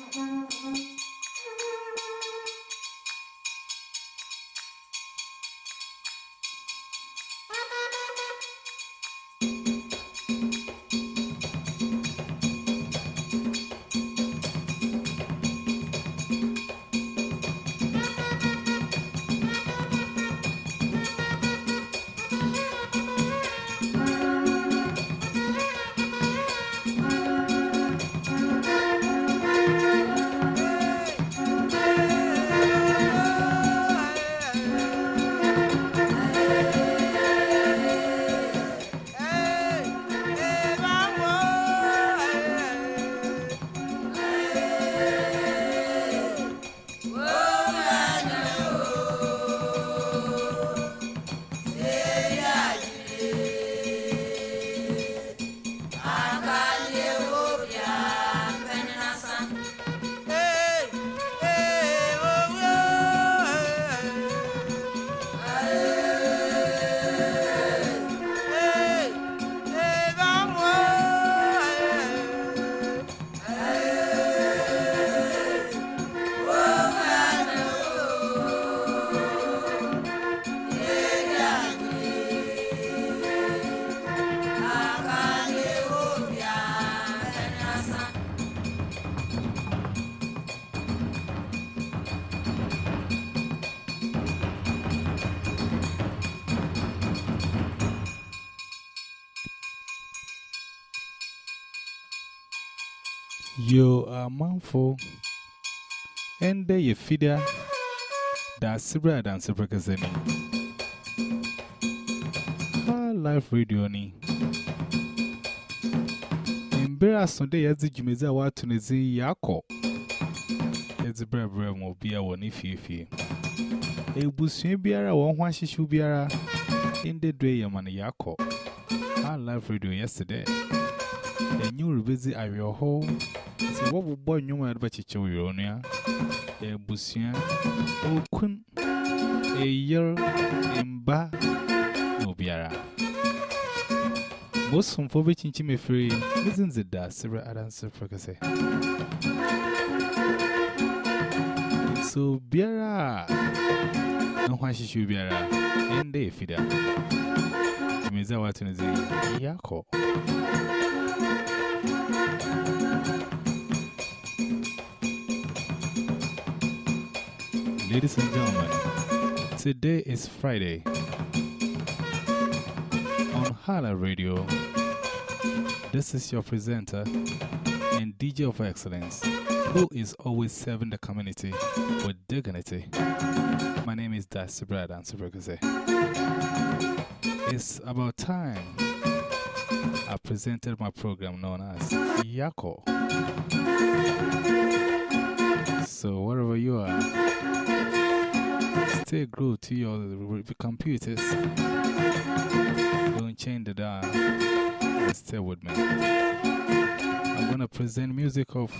You Mamfo, and they a feeder that's Sibra than Sibrakazani. Life Radio ni. In Bera Sunday, as the Jumiza Watunizi Yako, as the Brebram will be our nififi. A e bushing biara, one one she should biara in the day Yaman Yako. Our live radio yesterday. The new revisit are your home. So, what would boy you might bet you your own? A busia, oh, kun, a year in ba, no biara. Most from for which me free, isn't it that Sarah Adams Fracase? So, biara, no one she should biara, and they feed her. Miza Watanazi, Yako. Ladies and gentlemen, today is Friday. On Hala Radio, this is your presenter and DJ of excellence who is always serving the community with dignity. My name is Das Brad and It's about time I presented my program known as Yako. So, wherever you are, stay glued to your computers. Don't change the dial. Stay with me. I'm going to present music of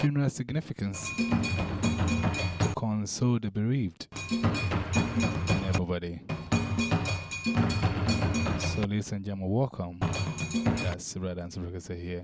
funeral significance to console the bereaved and everybody. So, ladies and gentlemen, welcome. That's Brad and Sabrina here.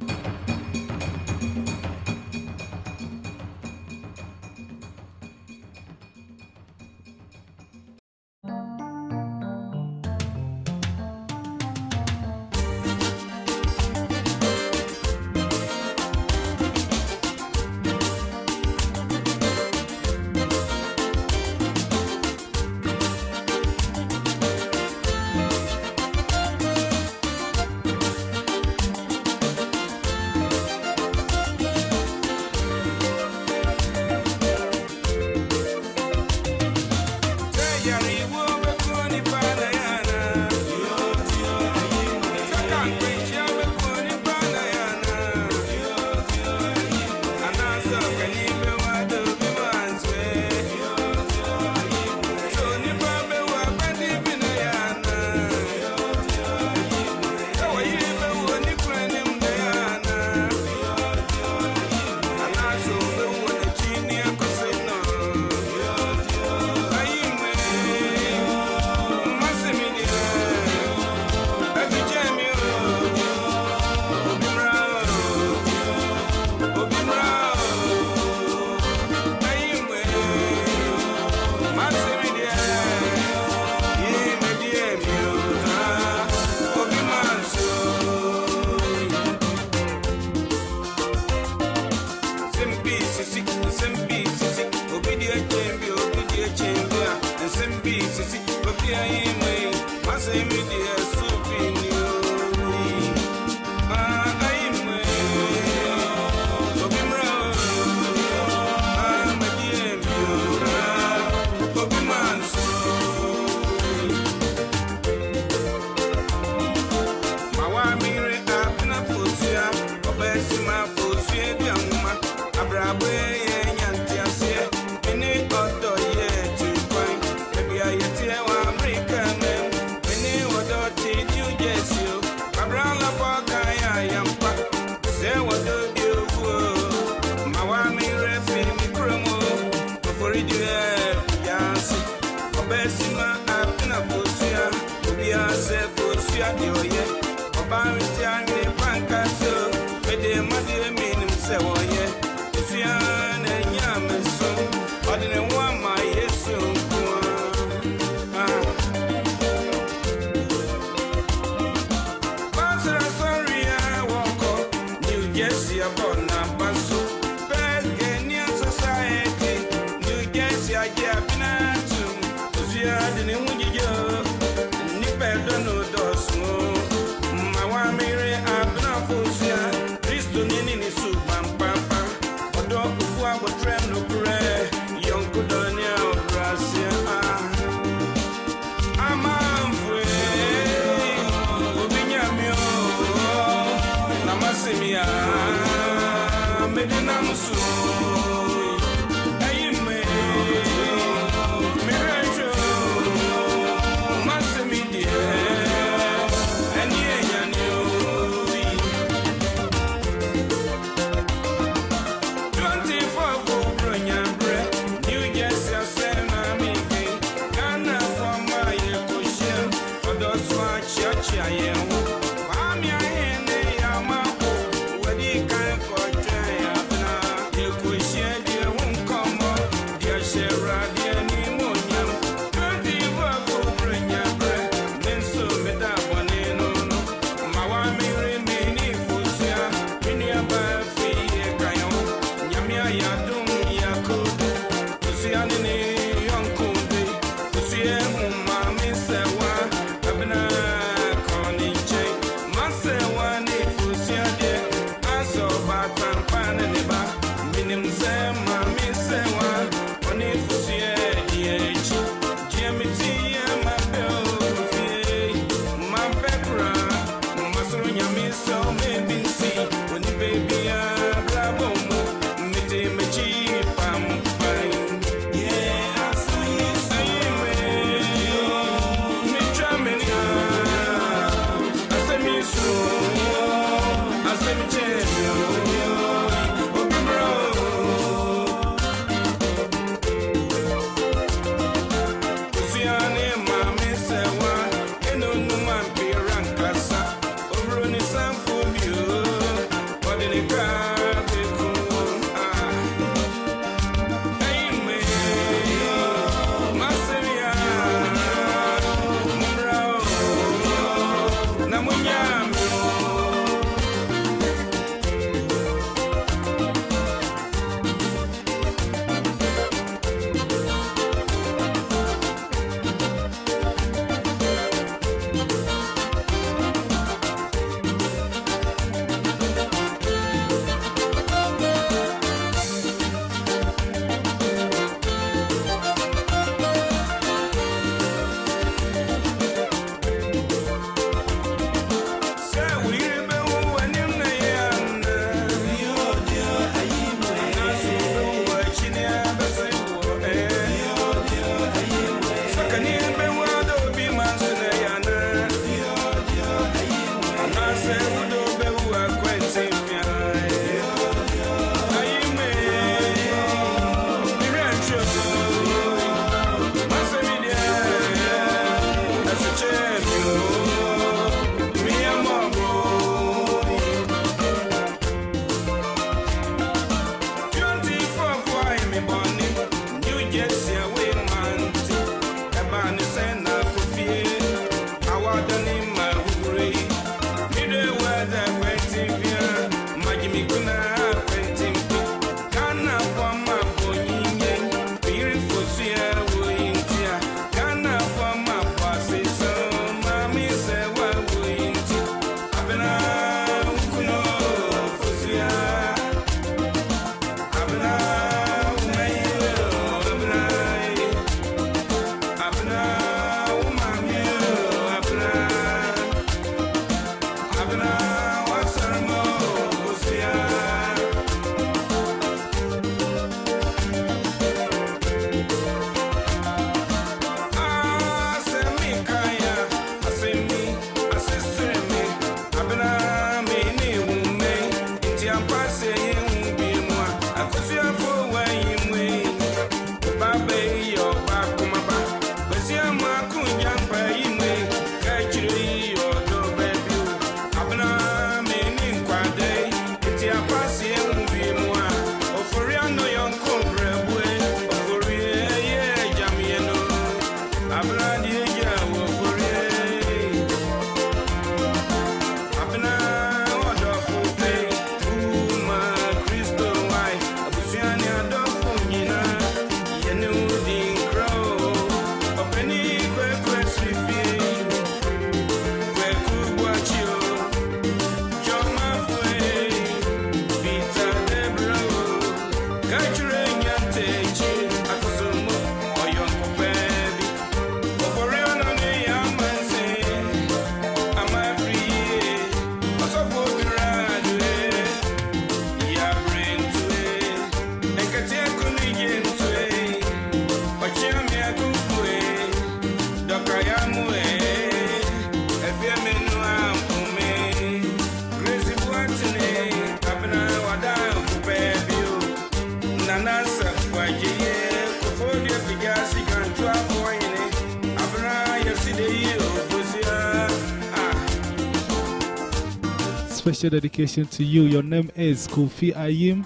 Special dedication to you. Your name is Kofi Ayim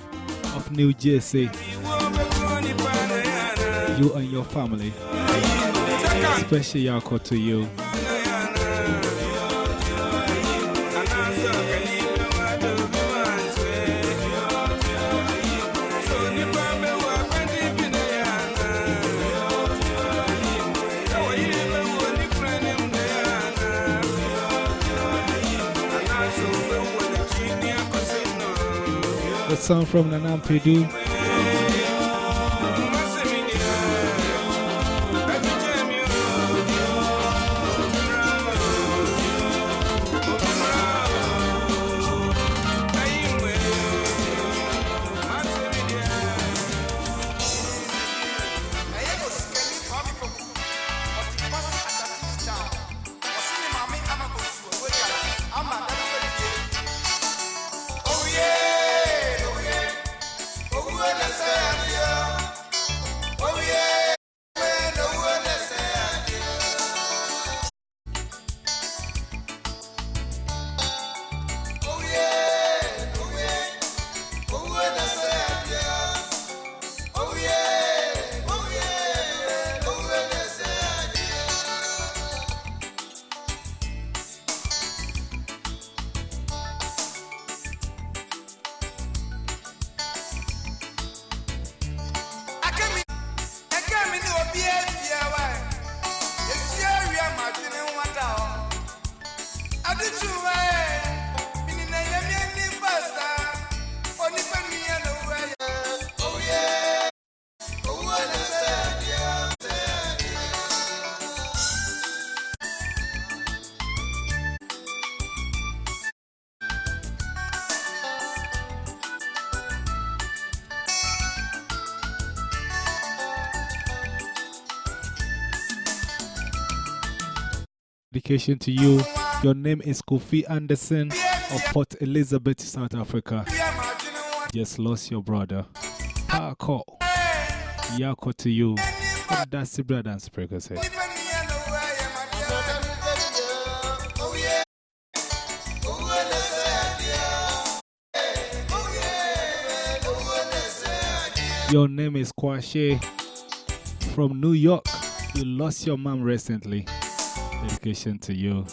of New Jersey. You and your family. Special Yako to you. Song from Nanam Pedu. Dedication to you. Your name is Kofi Anderson of Port Elizabeth, South Africa. Just lost your brother. Parko. Yako to you. That's the brother and speaker say. Your name is Kwashe from New York. You lost your mom recently. Dedication to you.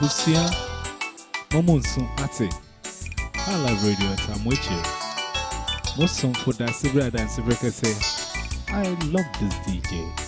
Busia, Momonson Ate, Ala Radio at Amweche. Most song for that, Sibra and Sibra say, I love this DJ.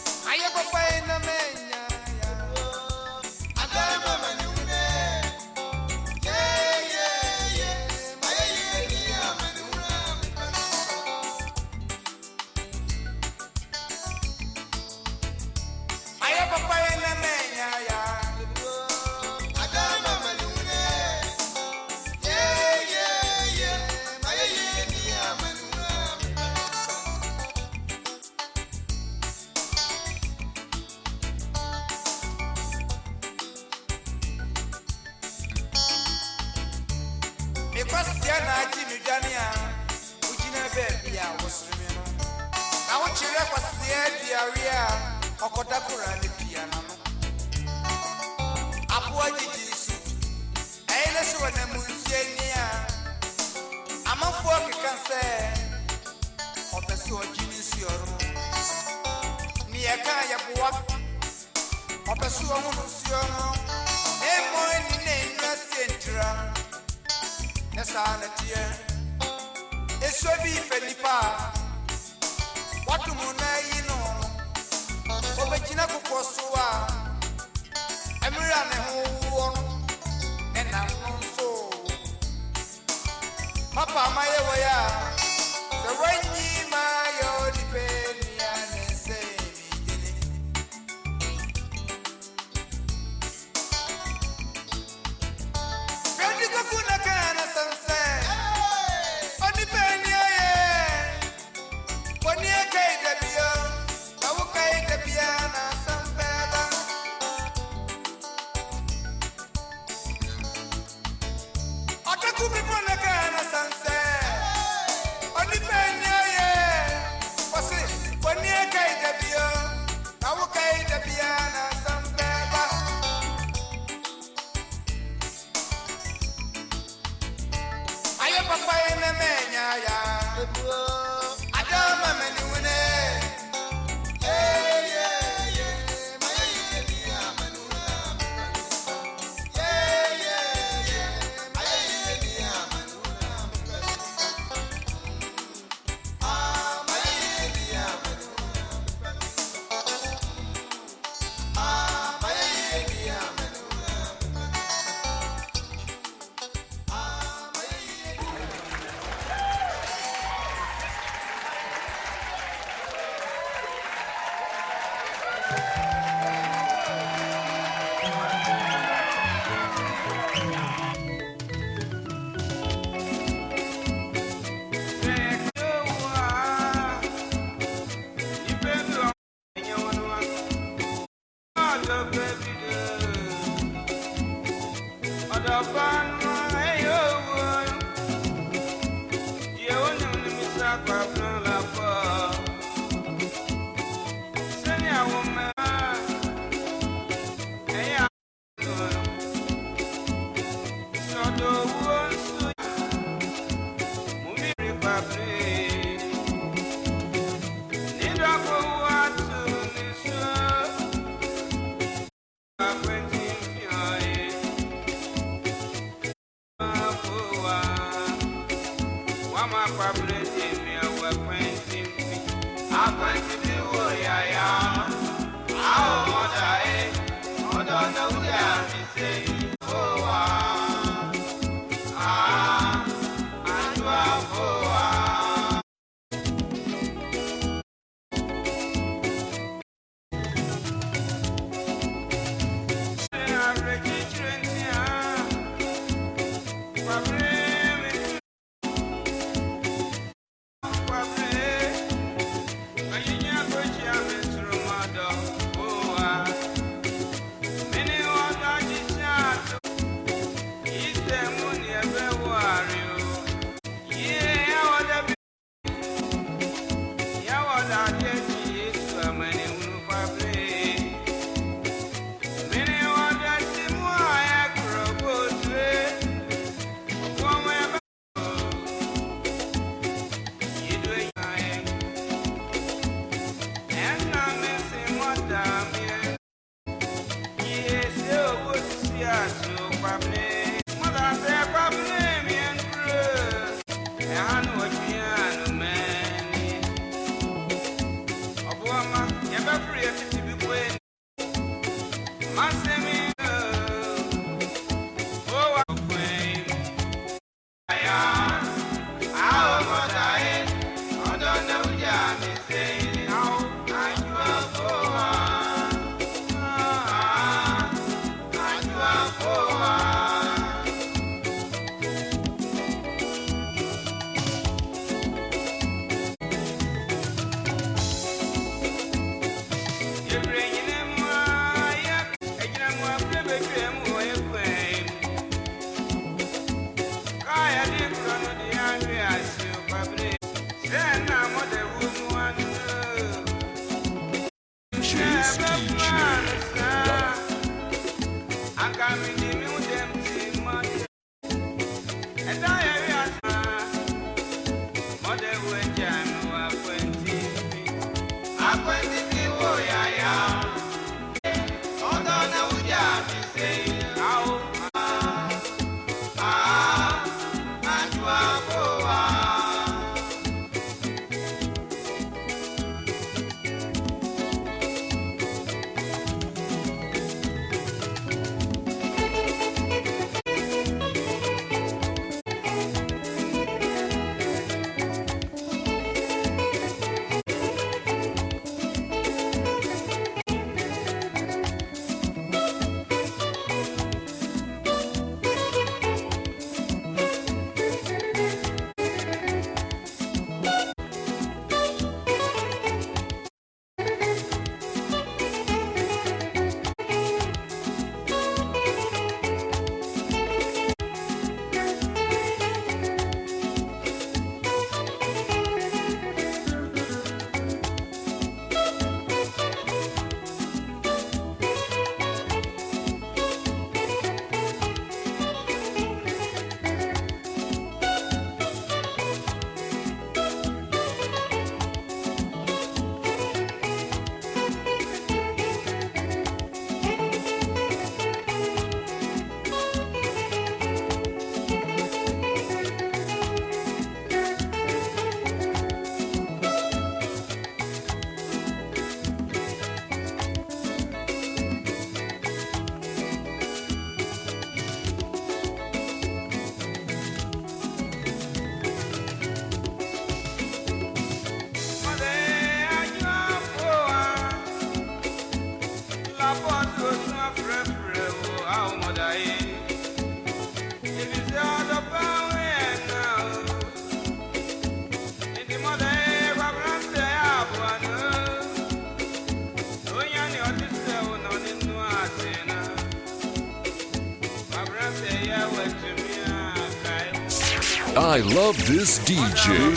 Love this DJ.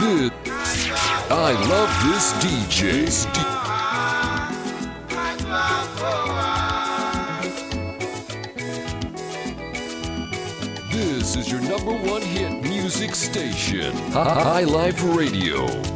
This. I love this DJ. This is your number one hit music station. High Life Radio.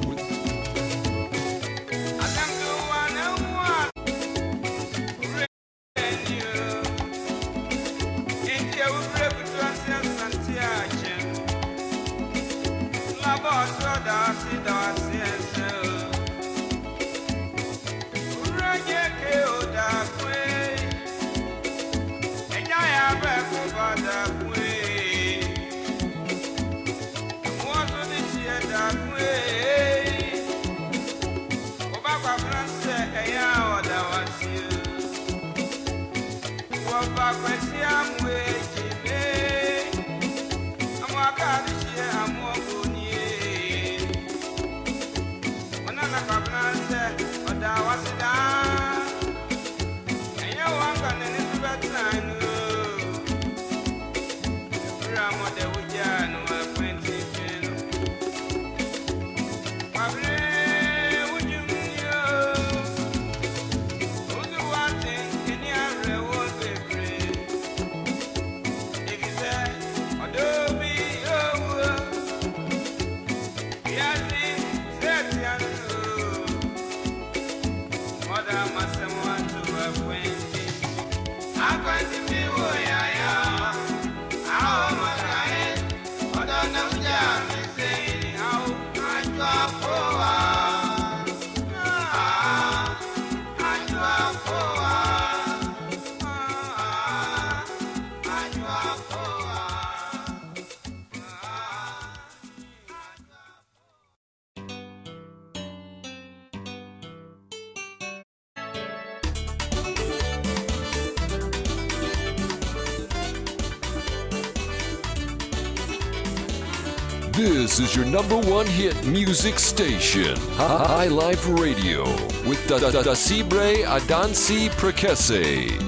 Is your number one hit music station. High Life Radio with Da Da Da Sibre Adansi Prekese.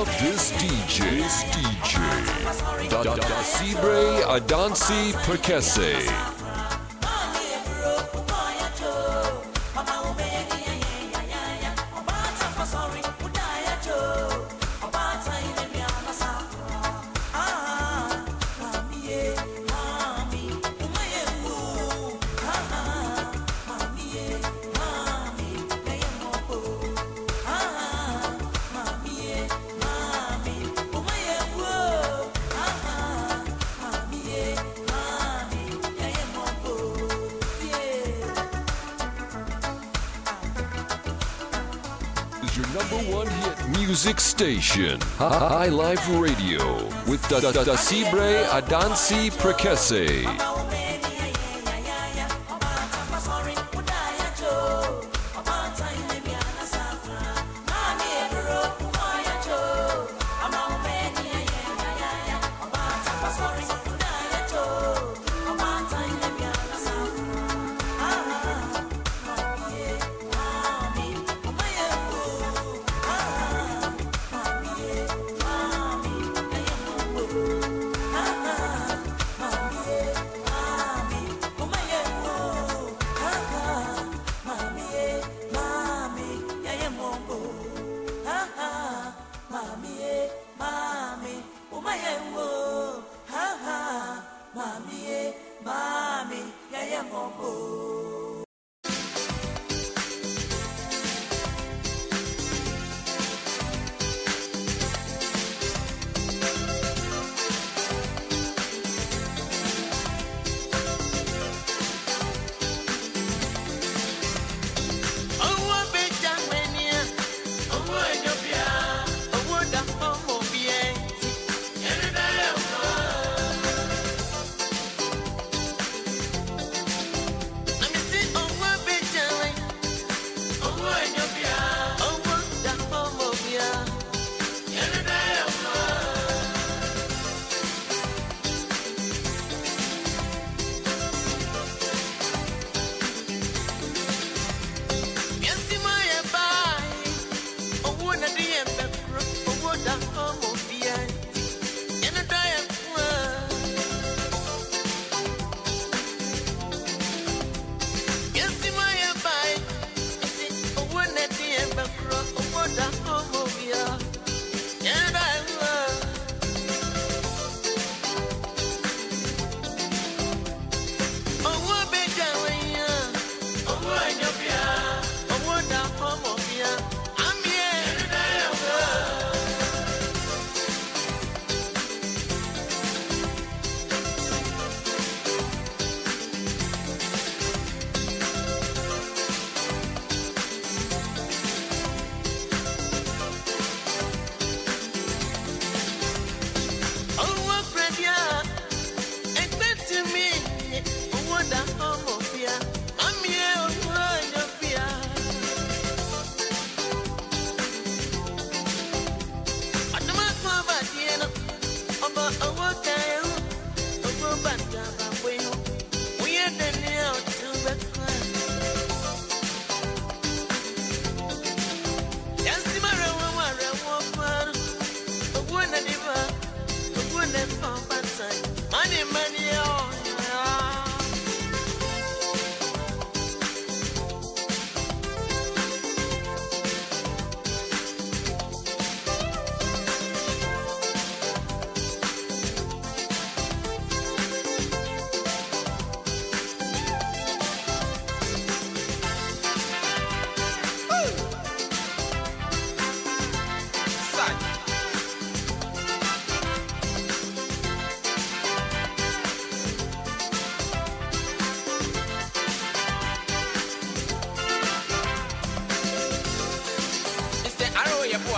Love this DJ. This DJ. Da da da Perkese. Station. High Life Radio with Da Da Da Adansi Prekese.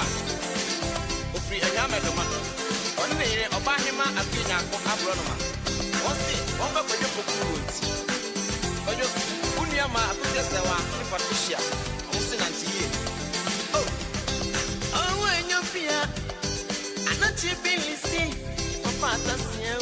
a ofiri ɛnya mɛdoma ɔne ne yere ɔbahema apirinyaako aborɔ no ma. Wɔn se wɔmbɛkɔdwe pokuru wɔ nti. Ɔdwo wo nua ma akosɛ sɛ wa ne patricia ɔmo se nante yie. Oh. Ɔwɔ ɛnyɛ fia anakye bi lisi papa ataseɛ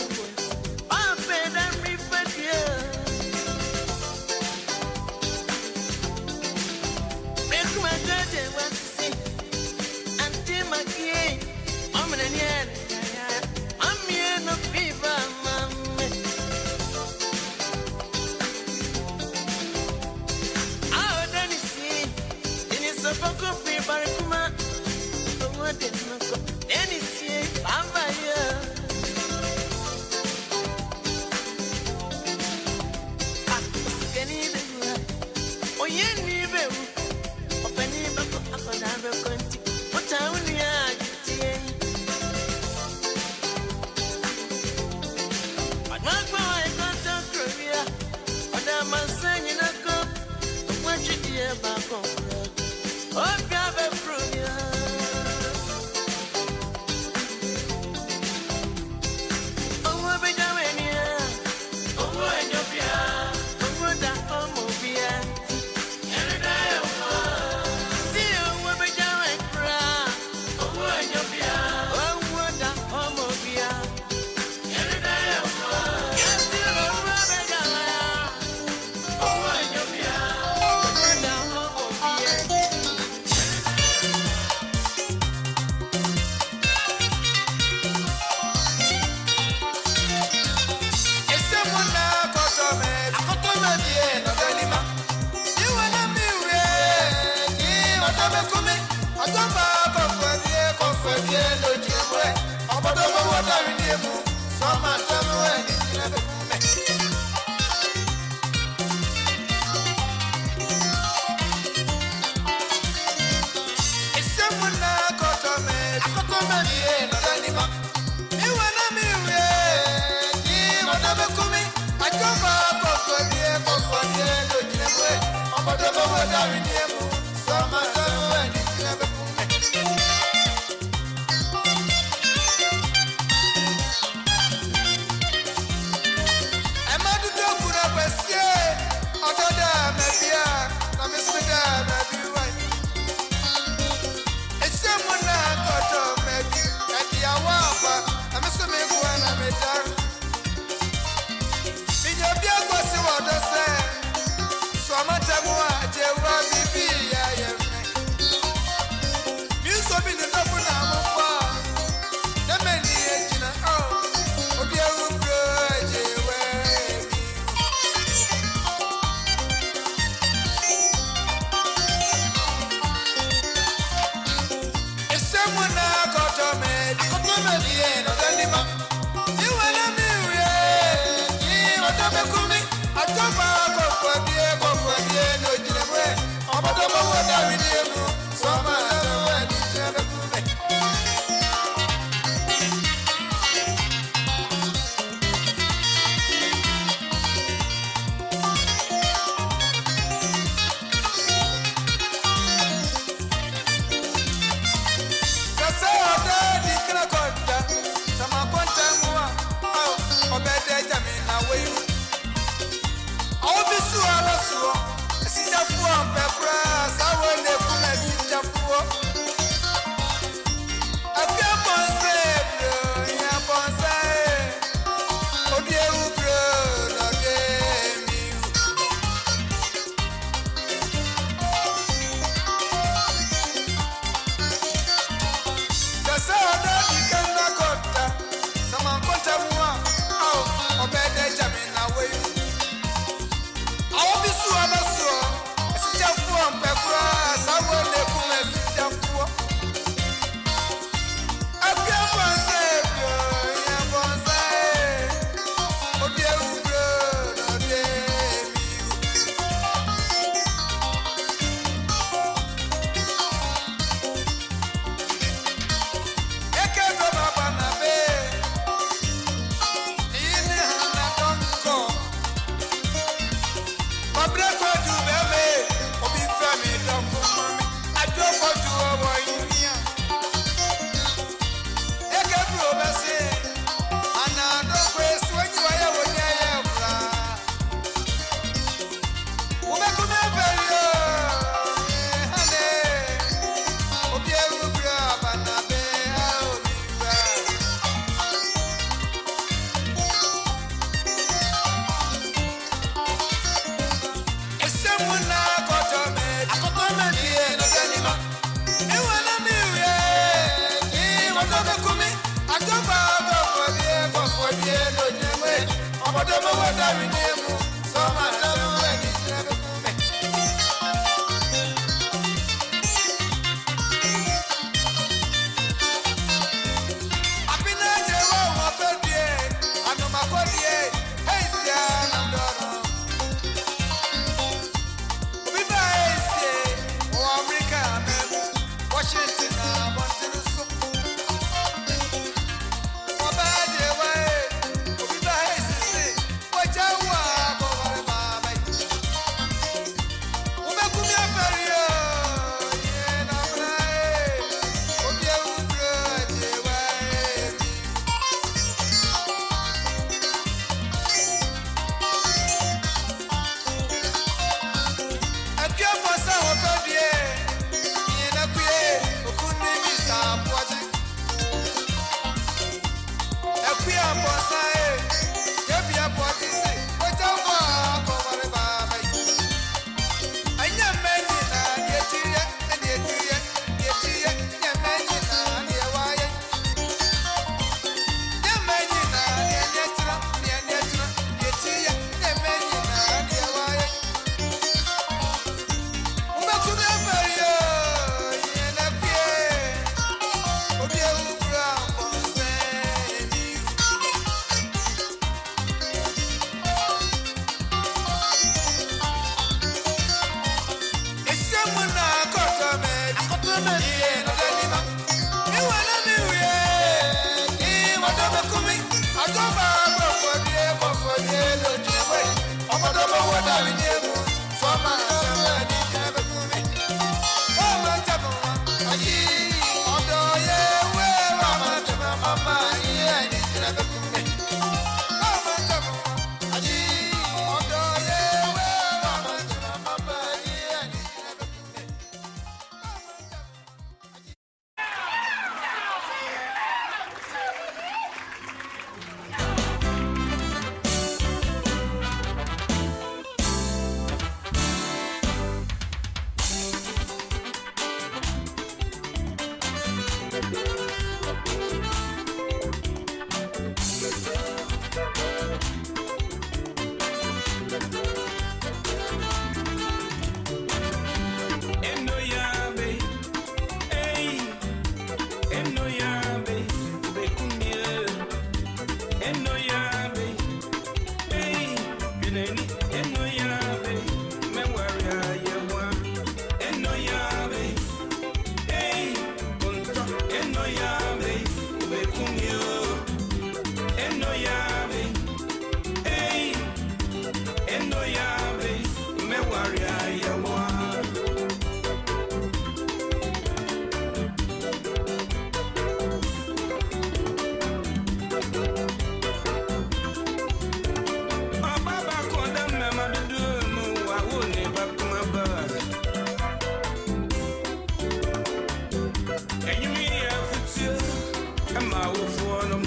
now phone.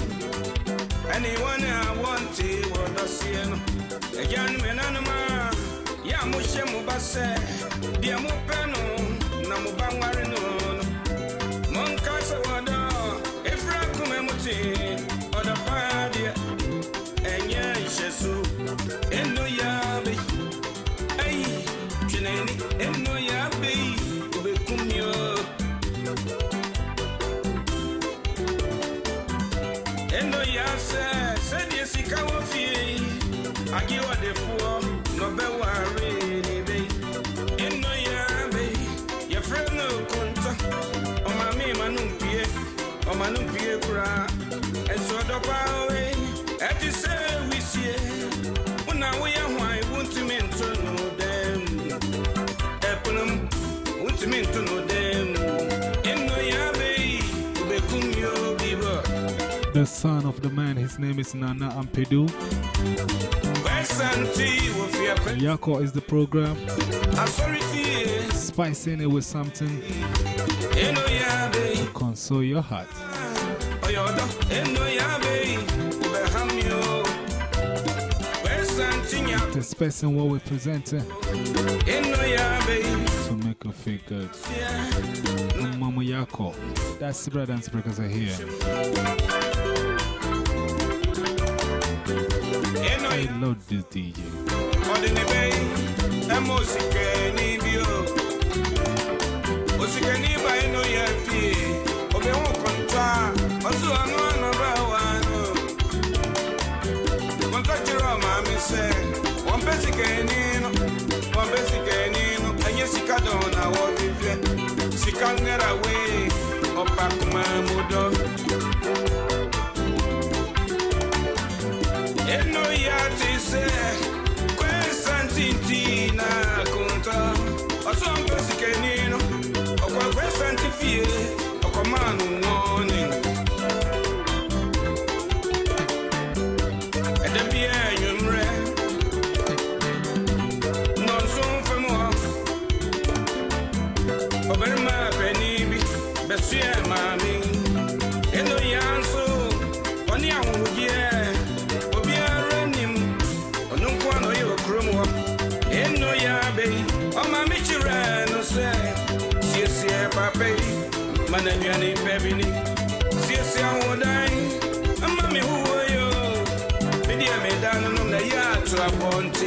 Anyone I want to want to see him. Again, when I'm a Yamushe Mubase, Biamupeno, Namubangarino, Moncasa Wada, Efra Kumemutin. of the man. His name is Nana Ampedu. Yako is the program. Spicing it with something to console your heart. This what we're presenting to make you feel good. Mama Yako. That's the brother and speakers are here. I love this DJ.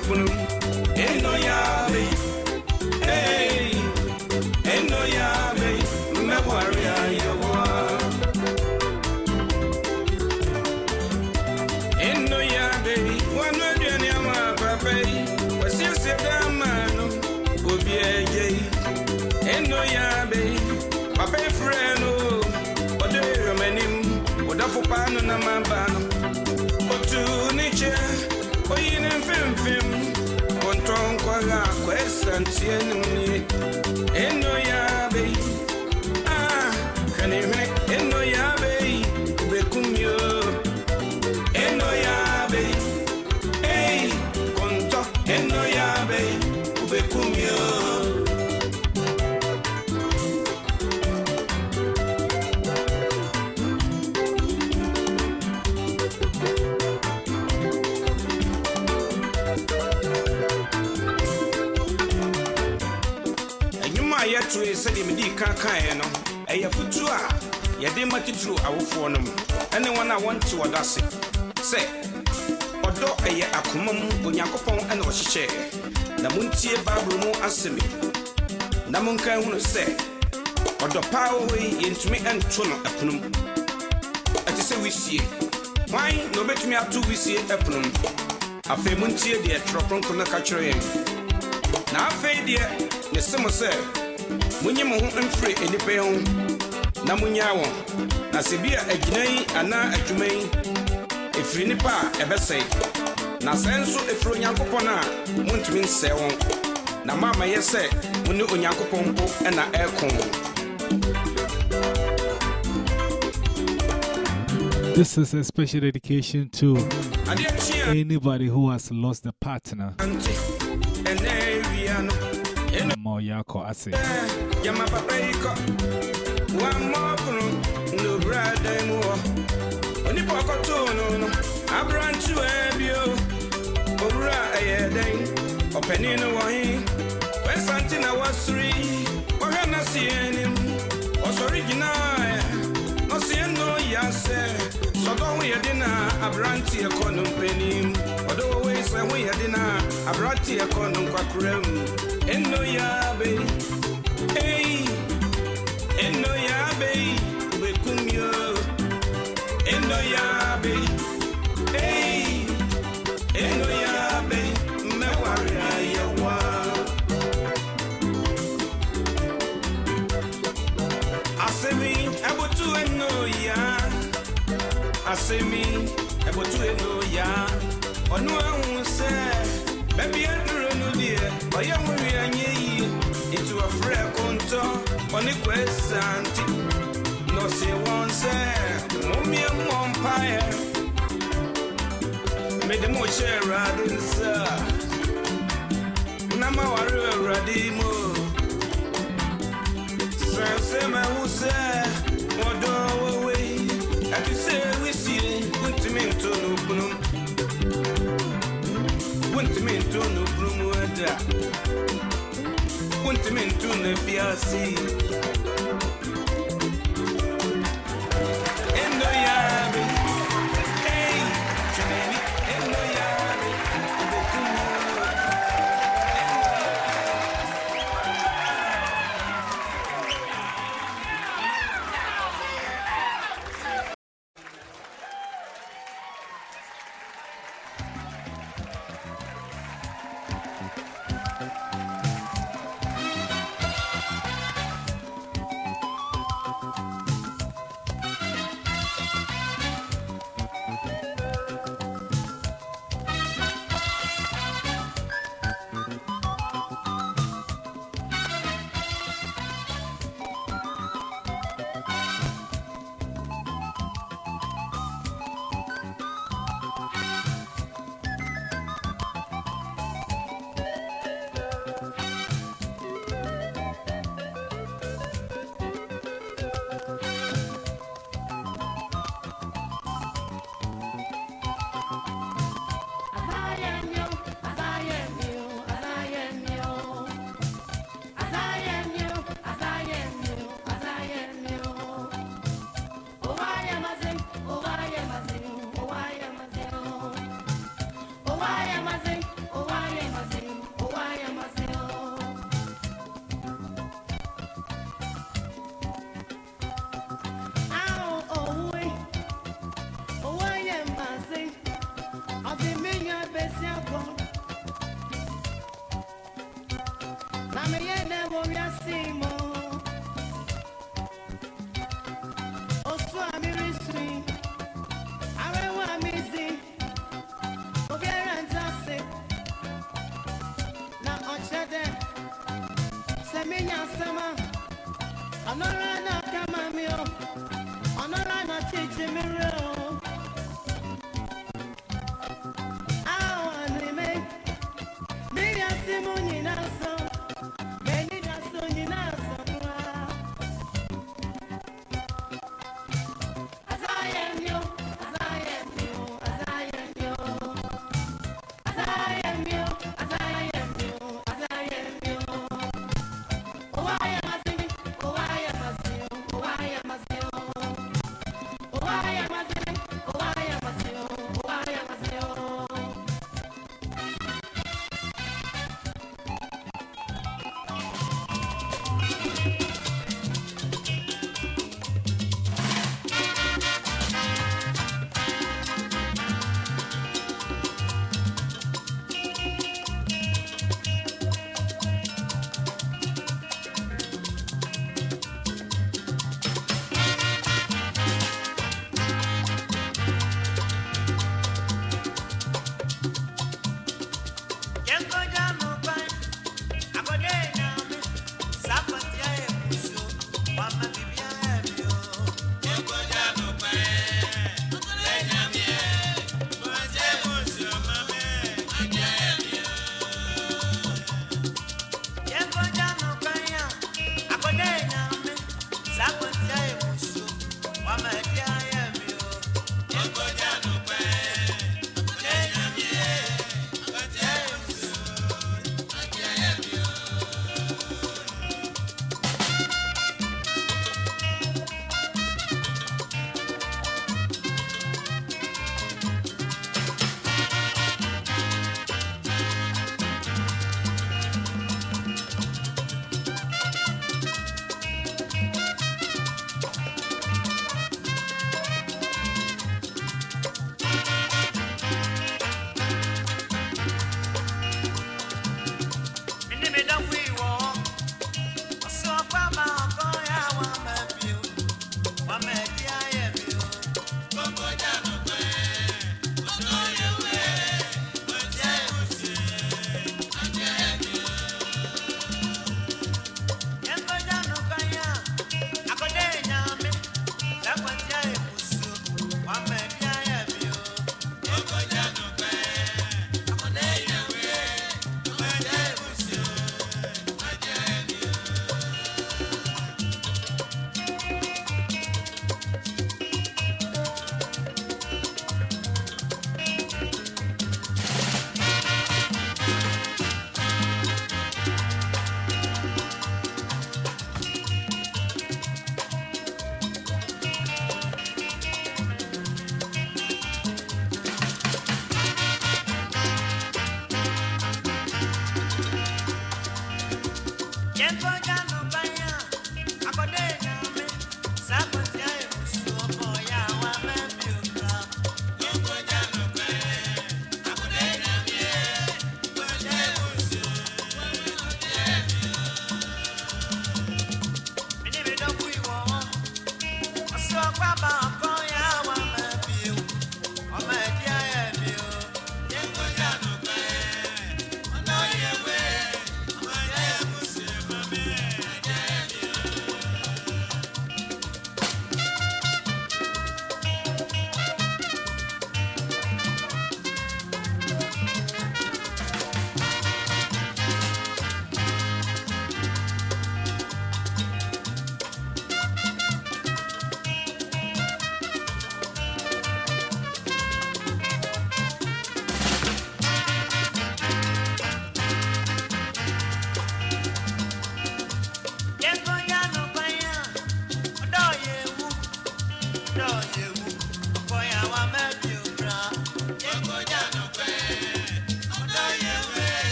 ekunu eno ya hey. Eno ya be yawa. ayawa eno ya be wanu aduane ama papa yi. Wasiesie da ama no obi agye yi. Eno ya papa yi frɛ no ɔdɔ ewiem anim ɔdɔfo paano na ma ba no otu ne kyɛ mfimfim kɔntɔ nkɔla kɔɛsantie nim kaeɛ no ɛyɛ fotuo a yɛde ma titiri awofoɔ no mu ɛne wɔn a wɔnte wɔdɔ ase. Sɛ ɔdɔ ɛyɛ akoma mu onyankopɔn ɛna ɔhyehyɛɛ na montie bible mu asɛm na monka hunu sɛ ɔdɔ paa wɔ yi yɛntumi ɛnto no ɛpono mu. Ɛte sɛ wisie hwan na obɛtumi ato wisie ɛpono mu? Afei montie deɛ twerɛ kronkron no ka kyerɛ yɛn. Na afei deɛ ne se mo sɛ mo ho mfiri nnipa yi ho. Na monyaa wɔn na sɛ bi a agyina yi anaa adwuma yi. Ɛfiri nnipa a ɛbɛsɛe na sɛ nso ɛfiri onyankopɔn a montumi nsɛe wɔn na sɛ mo ne onyankopɔn mpo ɛna ɛreko This is a special dedication to anybody who has lost a partner. Awia no Ase. yɛma papa yi kɔ wammɔpono nobra dan mu hɔ onipa ɔkɔtoo no no. Aberantewa bio owura ɛyɛ dɛn ɔpanin no wɔ he wɛsante na wasori wɔhwɛ n'aseɛ anim ɔsɔre gyinaeɛ ɔseɛ no yɛ sọdọ nwunye dị na abrante ẹkọ nụ mpenim ọdọ owe sọ nwunye dị na abrante ẹkọ nụ m eno ya be. Eyi eno ya be. Obekum eno ya be. Asɛmi ɛbotu ɛnno yɛ ɔno ahu sɛ baabi aduro no deɛ ɔyɛ ho hwee anyɛ yie nti wɔfrɛ kontɔ ɔne kwasanti na ɔse wɔn sɛ mommie mmɔ mpaeɛ mede mo hyɛ awurade nsa. Na ma ware awurade mu sɛ sɛ mahu sɛ wɔdɔ wɔwei ɛte sɛ wontumi nto no bunum wontumi nto no burum ada wontumi nto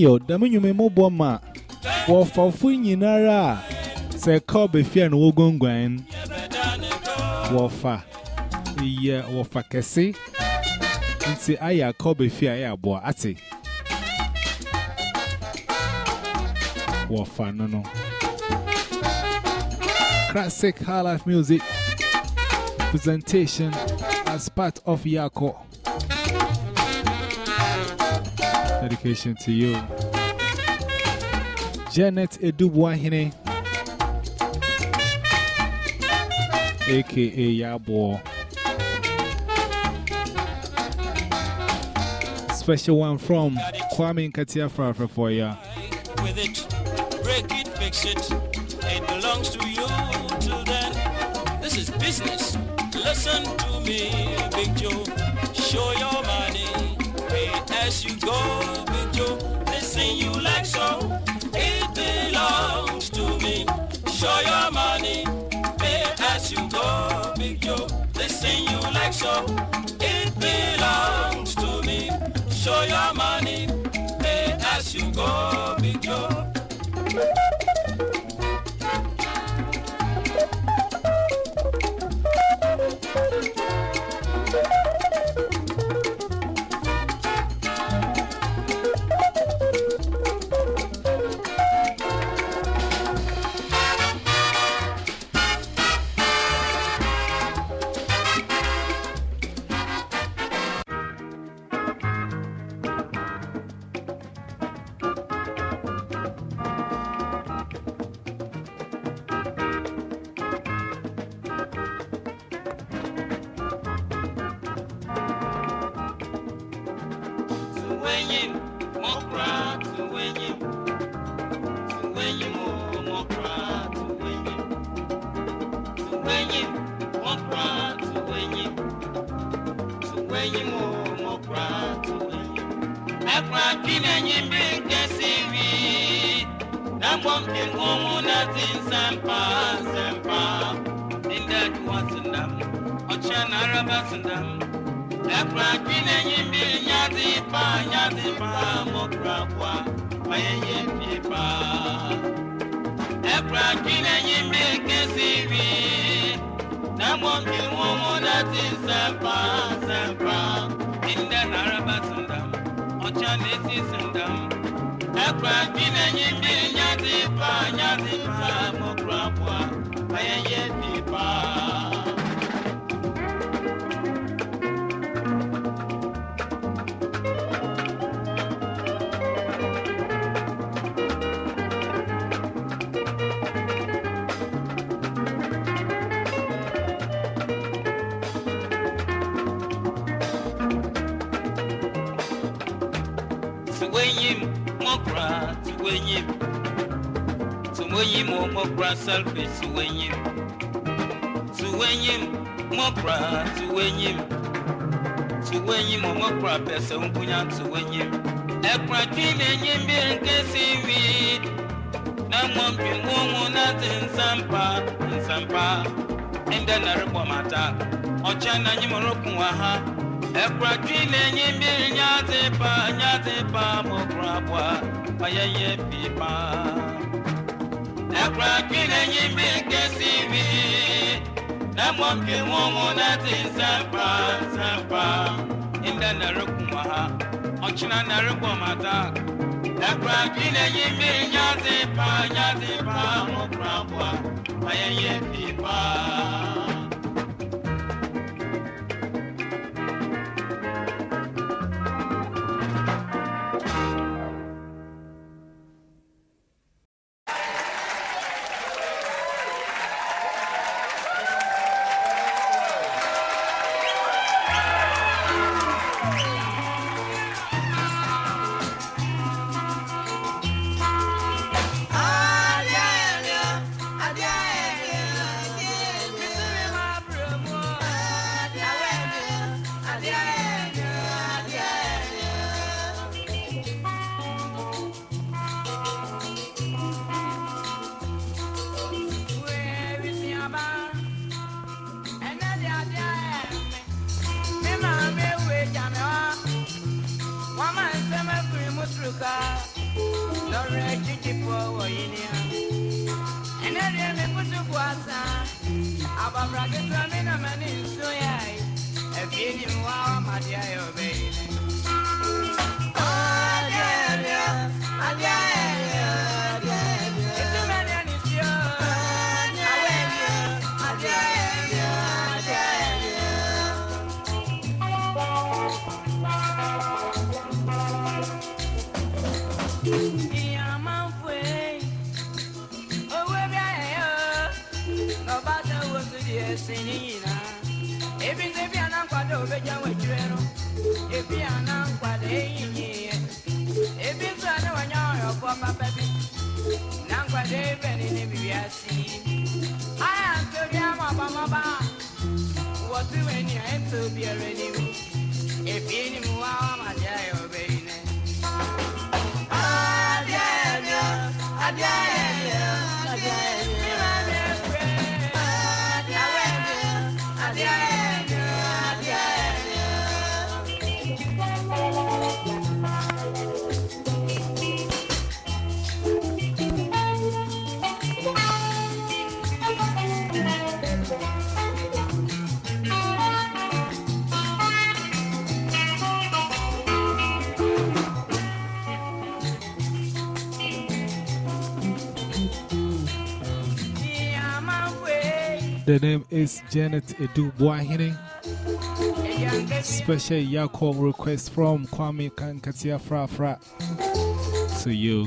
yo, the minimum mobile ma. Well, for Funinara, say, call Befian Wogon Gwen. Wafa, yeah, Wafa Kessi. And say, I call Befia, I boy, at it. No, no. Classic High Life Music presentation as part of Yako. Dedication to you. Janet Edu Boahine. aka Yabo. Special one from Kwame Nkatia for ya. with it. Break it, fix it. It belongs to you business. Listen to me, Big Joe. Show your money. As you go, Big Joe. Listen, you like so. It belongs to me. Show your money. Pay as you go, Big Joe. Listen, you like so. It belongs to me. Show your money. Pay as you go, Big Joe. ekwakile nye mmiri nyadịba nyadịba mụrụ agba onye nye biba ekwakile nye mmiri kesi ri nemo nke nwanwụ na-adị nzaba nzaba ndị narụkwụma ha ọchịna narụkwọmata ekwakile nye mmiri nyadịba nyadịba mụrụ agba onye nye biba is Janet Edu Boahine. Special Yako request from Kwame Kankatia Fra Fra to you.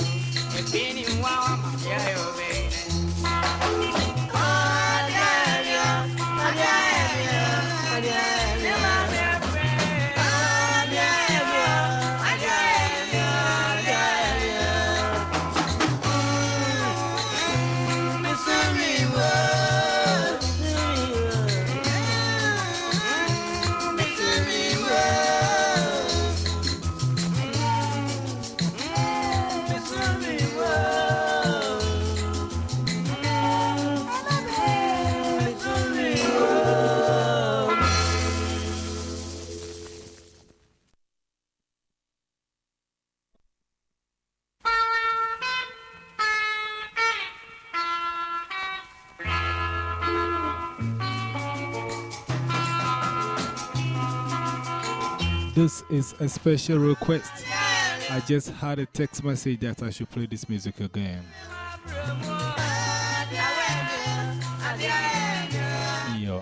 is a special request. I just had a text message that I should play this music again. Yo,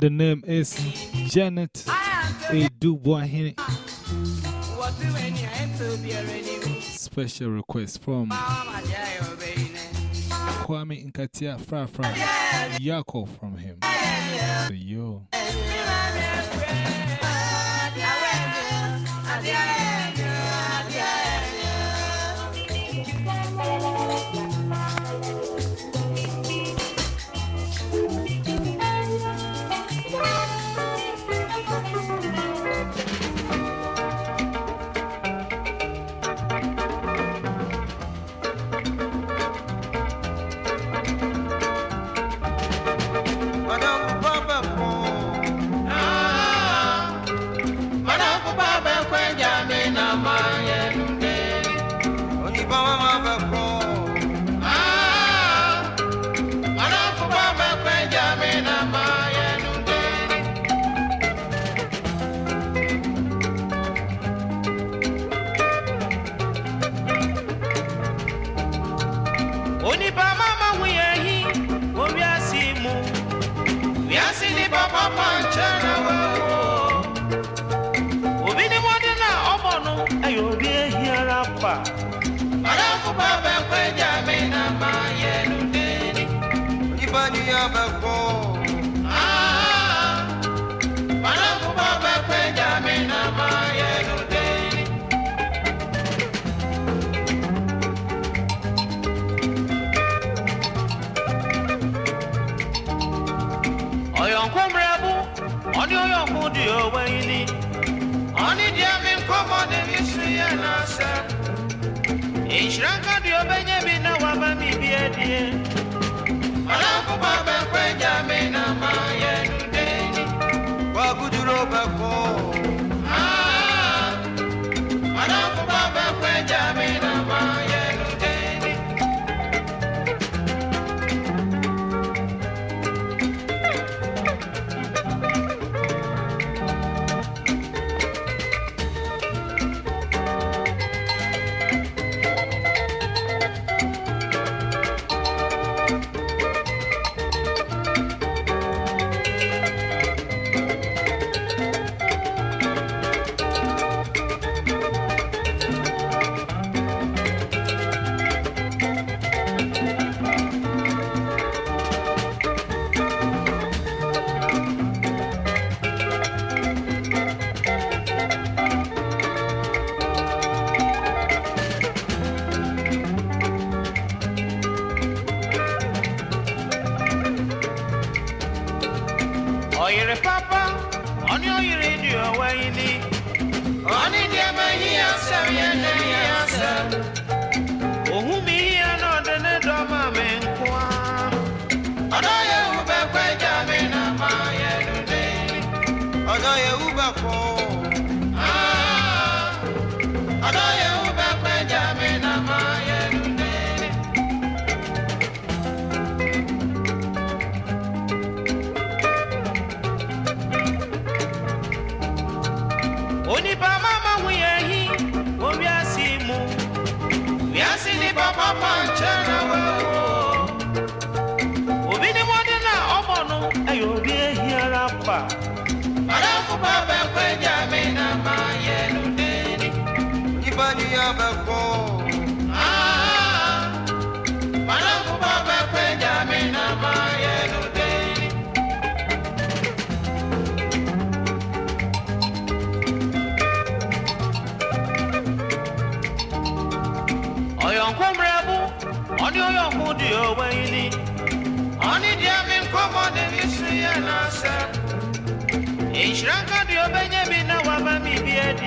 The name is Janet Edu Boahine. wọtu weni a ẹntọ Special request from. Kwame Nkatia Fra Fra. Yako from him. You. Only Thank you. Shiraka ndio venye vinawapa bibi edie. Mwanangu baba kwenye amina.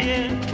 yeah.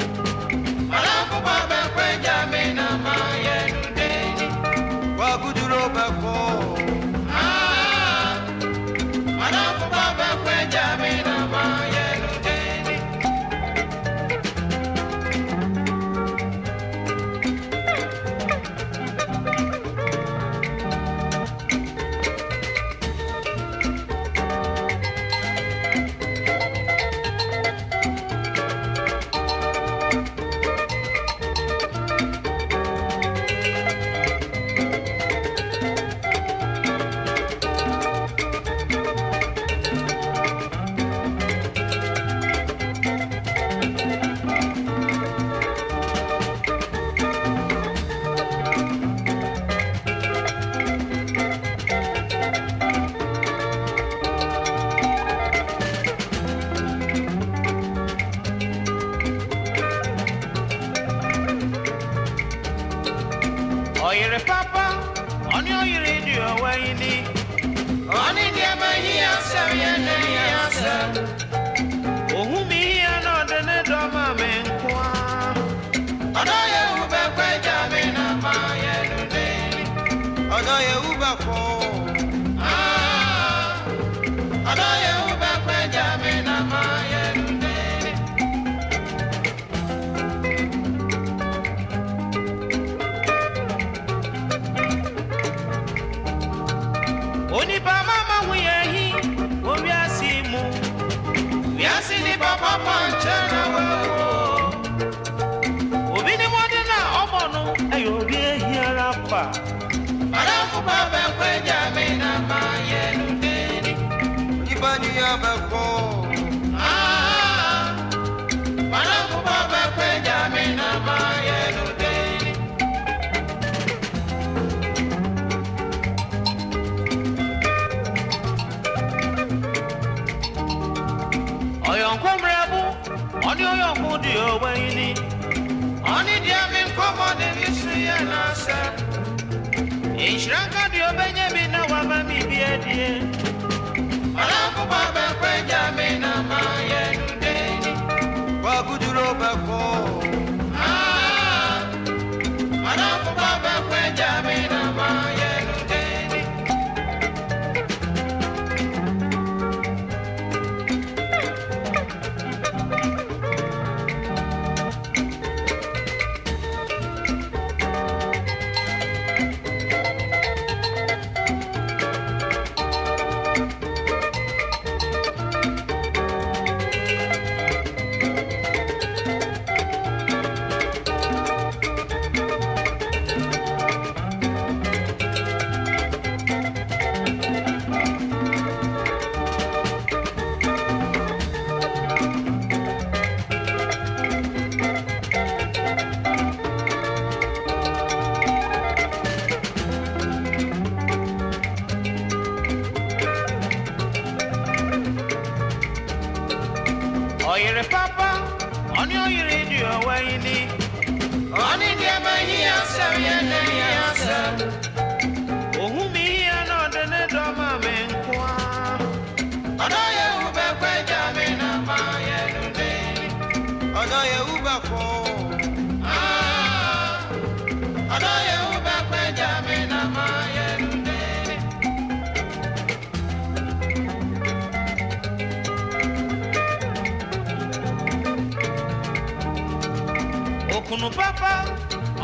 Okunu papa,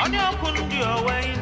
ɔne okunu di ɔwɛ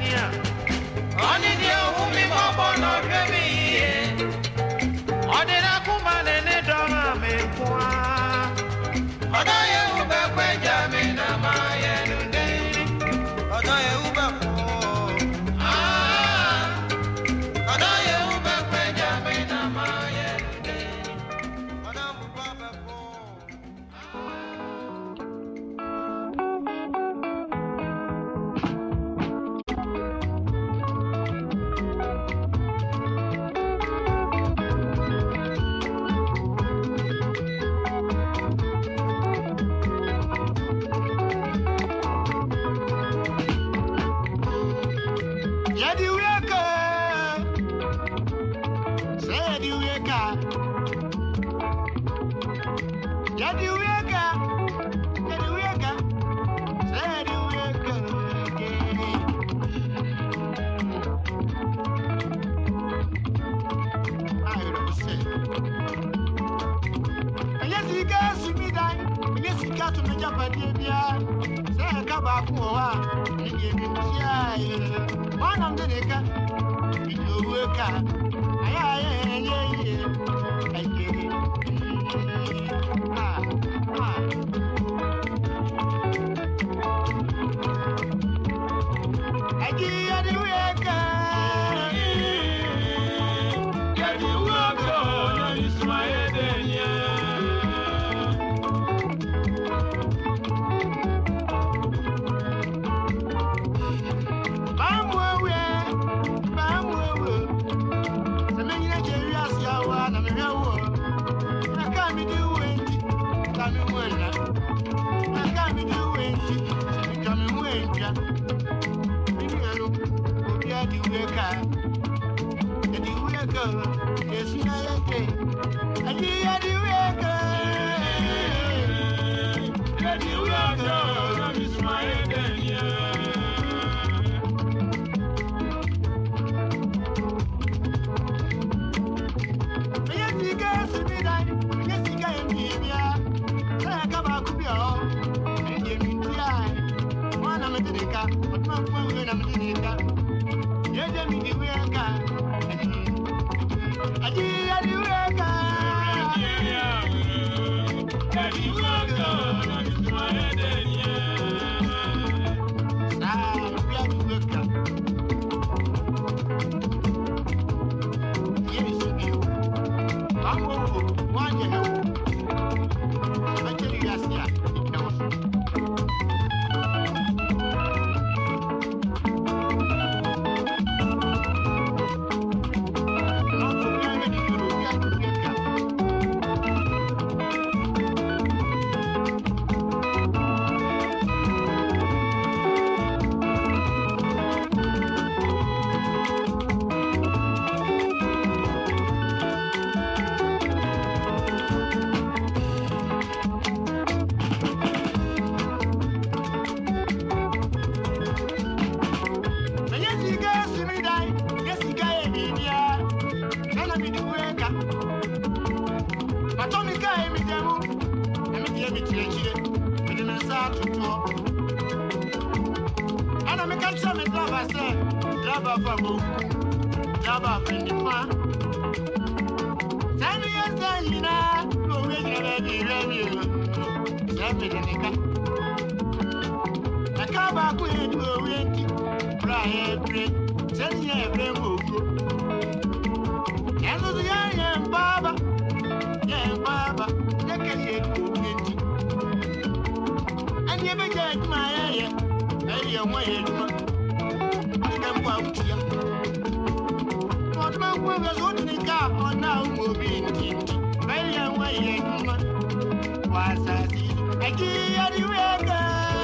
ɔyɛ adwuma a yɛayɛ ɛyɛ ho ayɛ adwuma ɛdɛ mpo a wotia ɔdoma nko bɛ sɛ wotene ka ɔna a woma obi ntinti bɛyɛ ho ayɛ adwuma wɔ asase agyi adewe adaa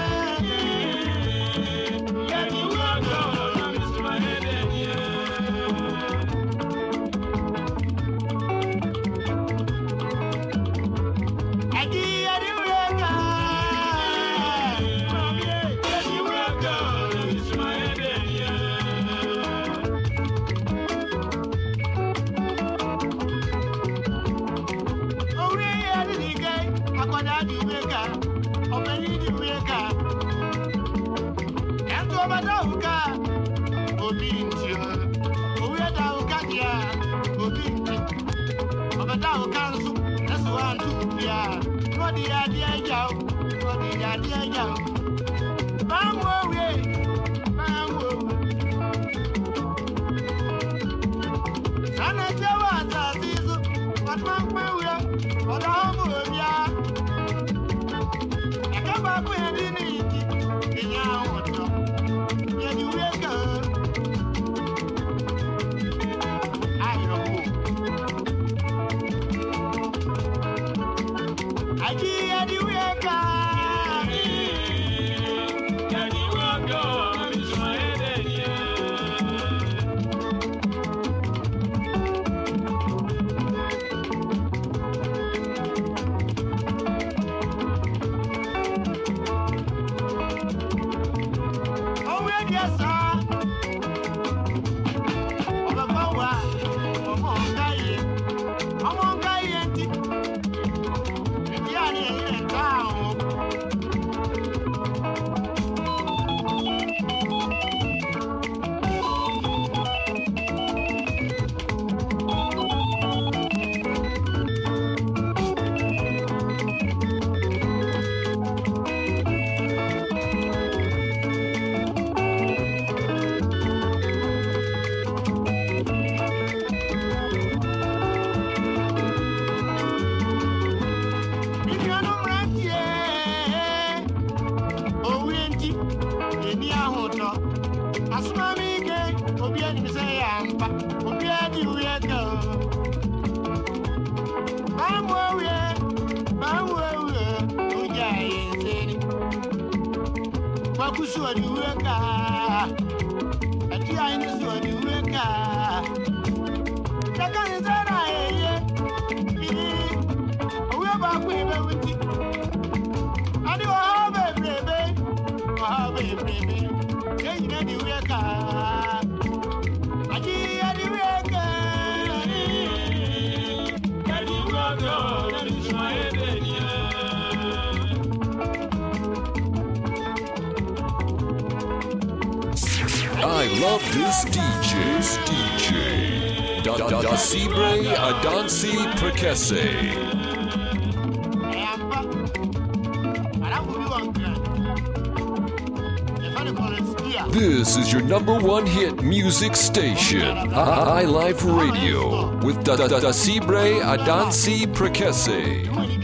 your number one hit music station, High Life Radio, with Da Da Da Sibre Adansi Prekese.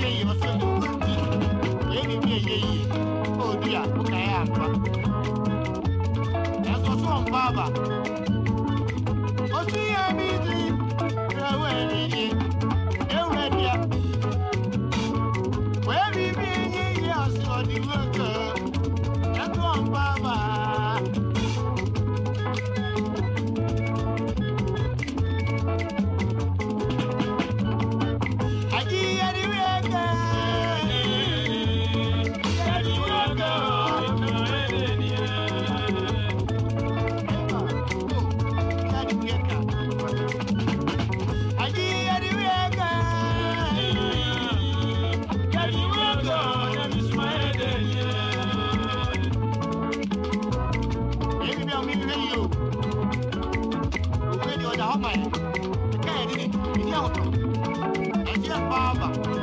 Vamos allá. ¿Qué? Dime, ¿qué.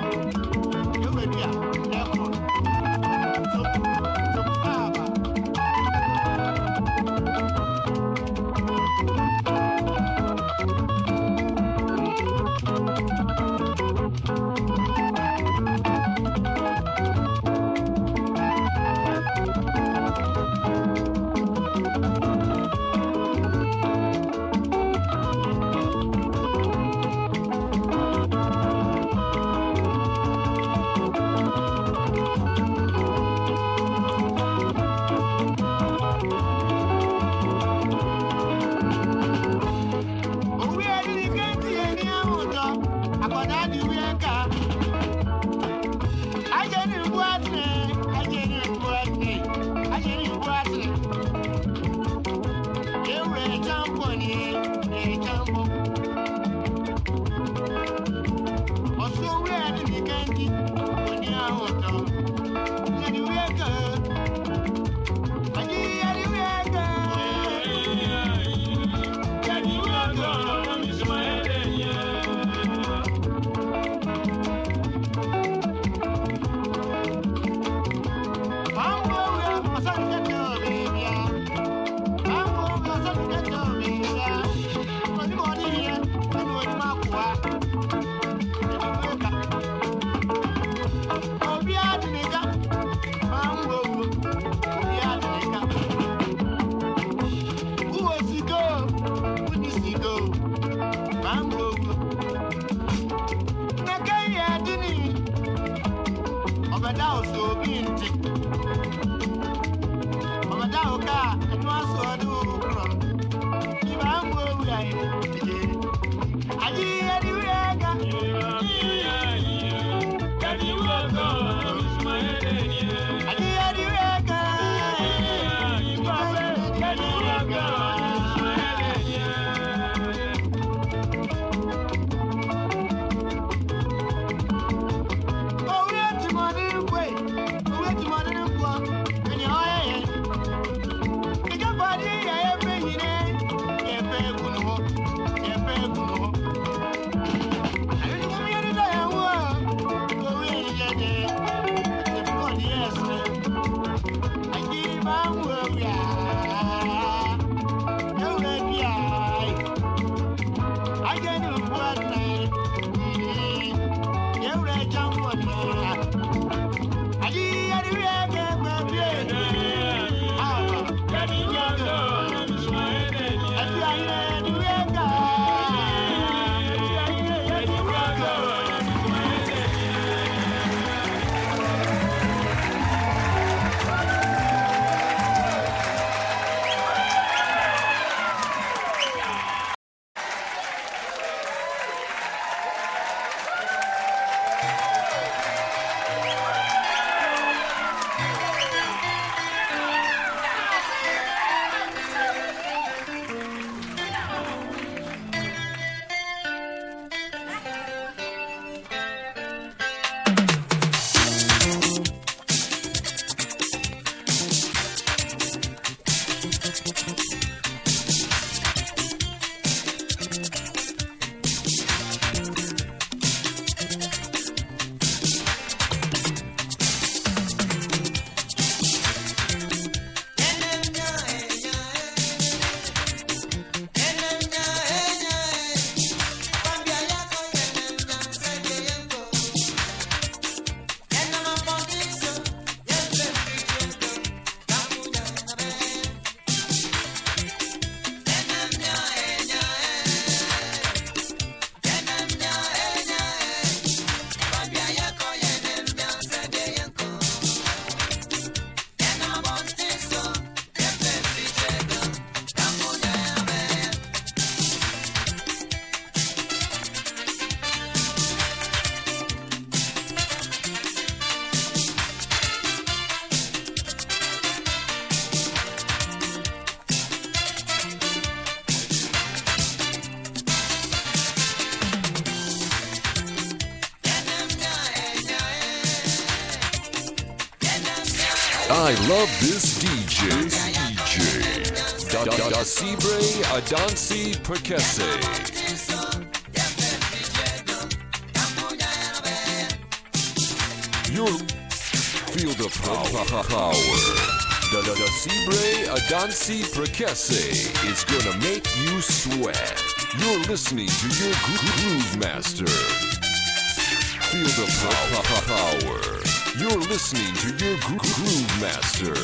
I love this DJ. DJ. Da da da Sibre Adansi Prekese. You feel the power. Da da da Sibre Adansi Prekese is gonna make you sweat. You're listening to your groove master. Feel the power. You're listening to your gro- groove master.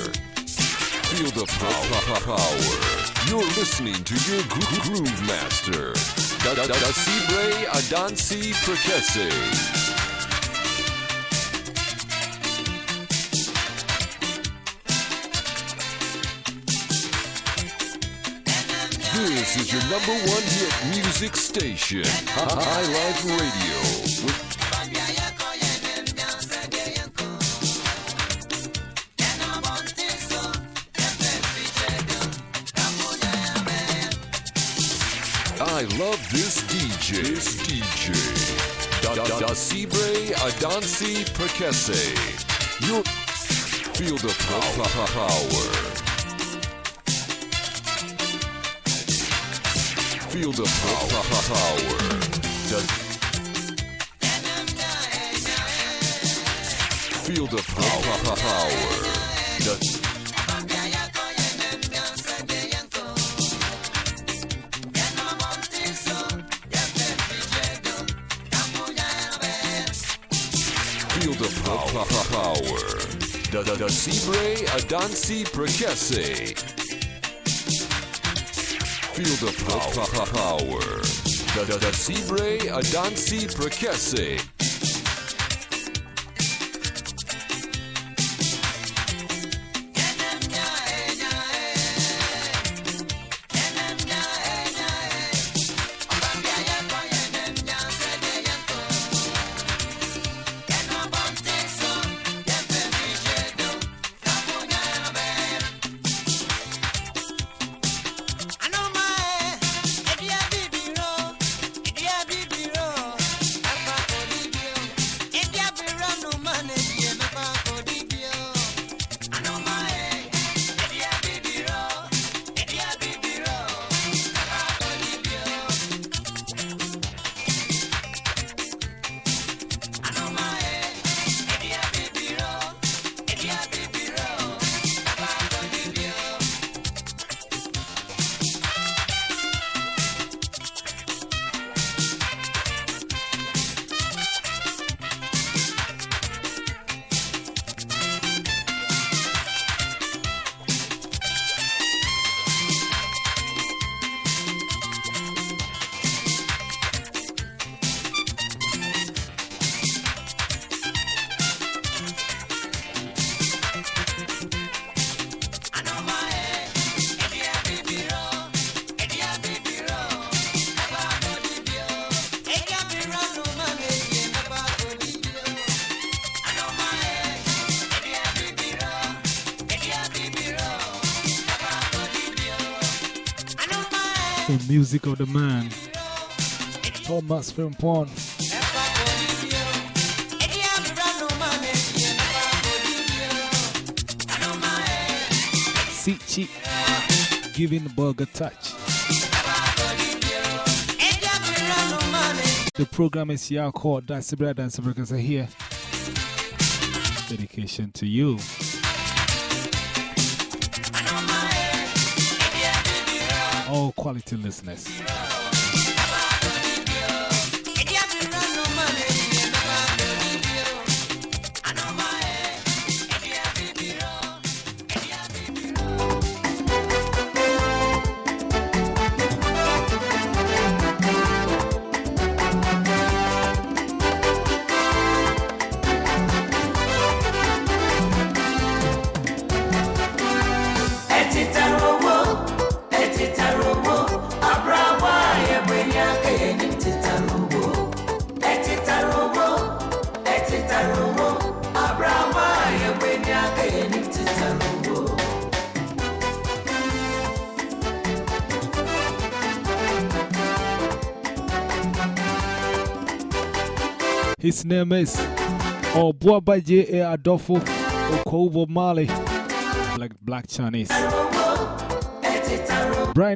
Feel the pow- power. You're listening to your gro- groove master. Da da da da Cibre Adansi Prekese. This is your number one hit music station, High Life Radio. With This DJ. Da da da Cibre Adansi Prekese. You feel the pow- power. Feel the pow- power. The Feel the pow- power. The the Cibre Adansi Prekese. Feel the power. The the the Cibre Adansi Prekese. Thomas Frimpong. Sichi. Giving the bug a touch. The program is here called the Bread and Breakers are here. Dedication to you. All quality listeners. His name is Obuaba J.A. Adolfo Okobo Mali, Black, Black Chinese.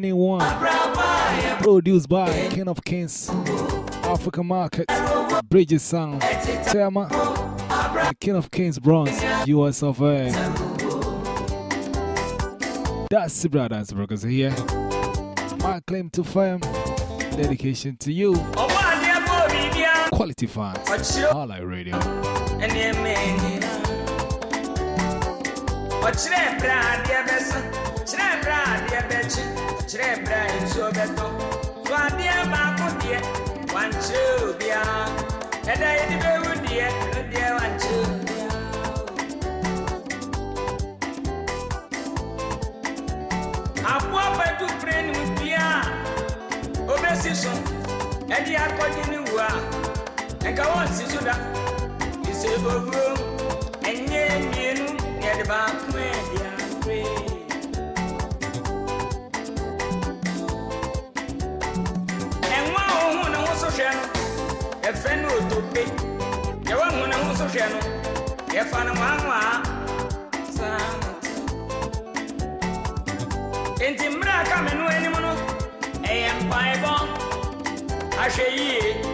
New one, produced by King of Kings, African Market, Bridges Sound, Tema, King of Kings Bronze, US of A. That's the brothers, brothers here. My claim to fame, dedication to you, quality fans. All I radio. One, two, yeah. And I ɛnka wɔnsi so da owuo ɛnyɛ mmienu yɛde baako ɛde apere ɛnwa a ɔhu ne ho so hwɛ no ɛfɛ no otope yɛwɔ hu ne ho so hwɛ no yɛfa no nwanwaa saa enti mmerɛ a me no anim no ɛyɛ mpaebɔ ahwɛ yie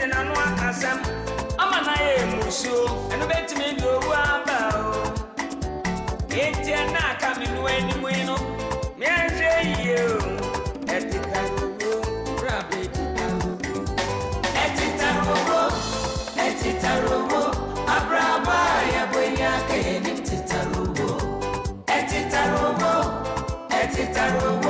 de n'ano akasɛm. Ama n'ayɛ emusuo ɛno bɛtumi de owu aba o. Eti ɛna mi nu anim yi no. Mìíràn yie o. Ɛtita owó rà bɛ tita owó ɛtita owó ɛtita owó abraba yabɔ enyi aka yɛ ni tita owó ɛtita owó ɛtita owó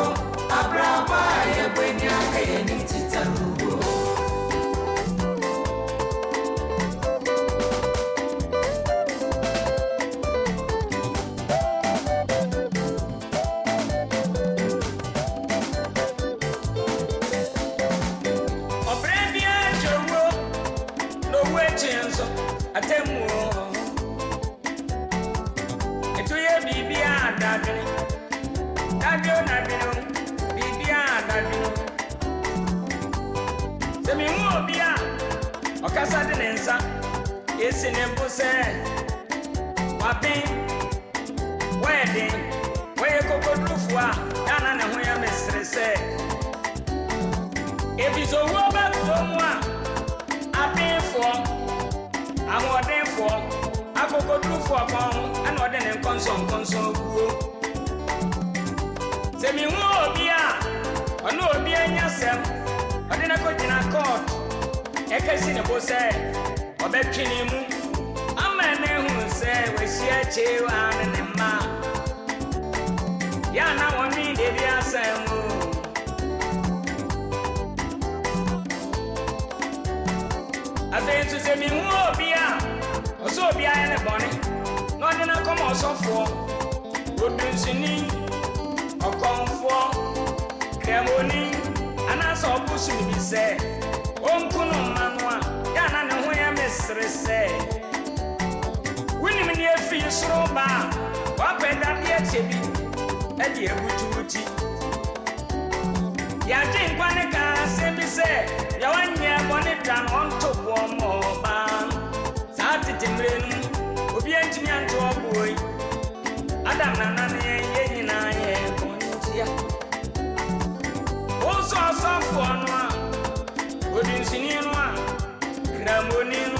ne mpo sɛ waben wɔyɛ den wɔyɛ kokodurufo a yana ne ho yɛ mesere sɛ ebisɛ owuo bɛtɔ mu a abenfoɔ ahoɔdenfoɔ akokodurufoɔ kɔn ho ɛna ɔde ne nkɔnsɔnkɔnsɔn guo sɛ mihu obi a ɔne obi anya sɛm ɔde ne kɔgyina kɔɔt ɛkɛsi ne bo sɛ ɔbɛtwe ne mu ama ne hu sɛ wahyia akyee wa ne ne mma. Yɛ ana wɔne dedi asɛm o afei nso sɛ mihu obi a ɔsɛ obi ayɛ ne bɔne na ɔde no akɔma ɔsɔfoɔ odunsini ɔkɔmfoɔ krɛmoni anaasɛ ɔbosom bi sɛ ɔnku ho yɛ mesere sɛ wonim ne afii soro ba a woapɛ dadeɛ kyɛ bi ɛde abutu wo ti yàgye nkwa ne ka asɛm bi sɛ yɛwɔ nyɛ bɔne da no ɔnto boɔ ma ɔbaa saa tete mmerɛ no mu obi antumi anto ɔboɔ yi adam nana ne yɛn yɛn nyinaa yɛ ntia wo nso ɔsɔfoɔ no a odinsini no a kramoni no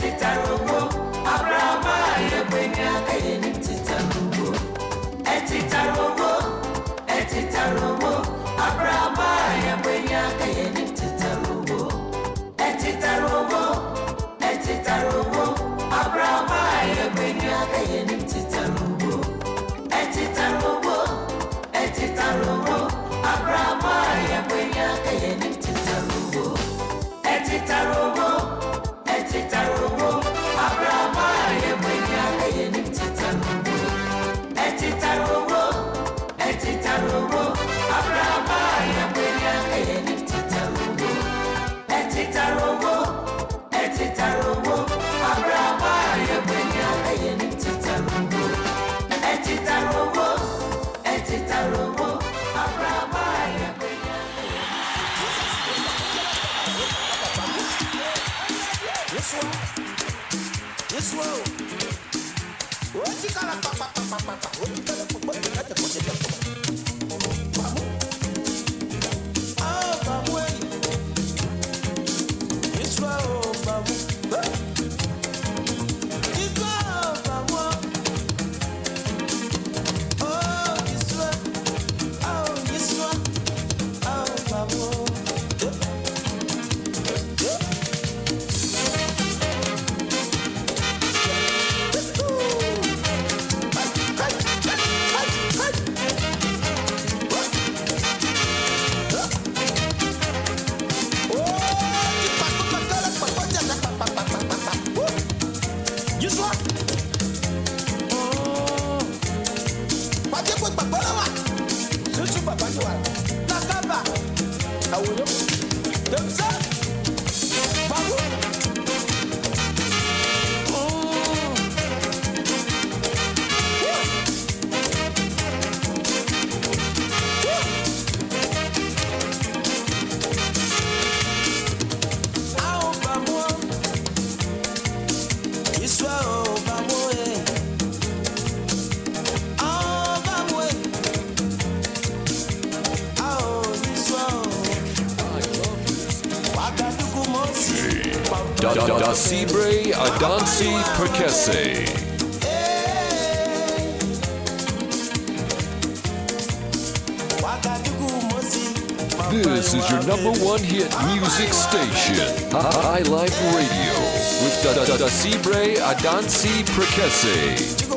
títa rògbò abrahamu ayẹpẹ ní akẹyẹ ní títa rògbò ẹ títa rògbò ẹ títa rògbò abrahamu ayẹpẹ ní akẹyẹ ní títa rògbò ẹ títa rògbò ẹ títa rògbò abrahamu ayẹpẹ ní akẹyẹ ní títa rògbò ẹ títa rògbò ẹ títa rògbò abrahamu ayẹpẹ ní akẹyẹ ní títa rògbò ẹ títa rògbò. Da da Sibre Adansi Prekese.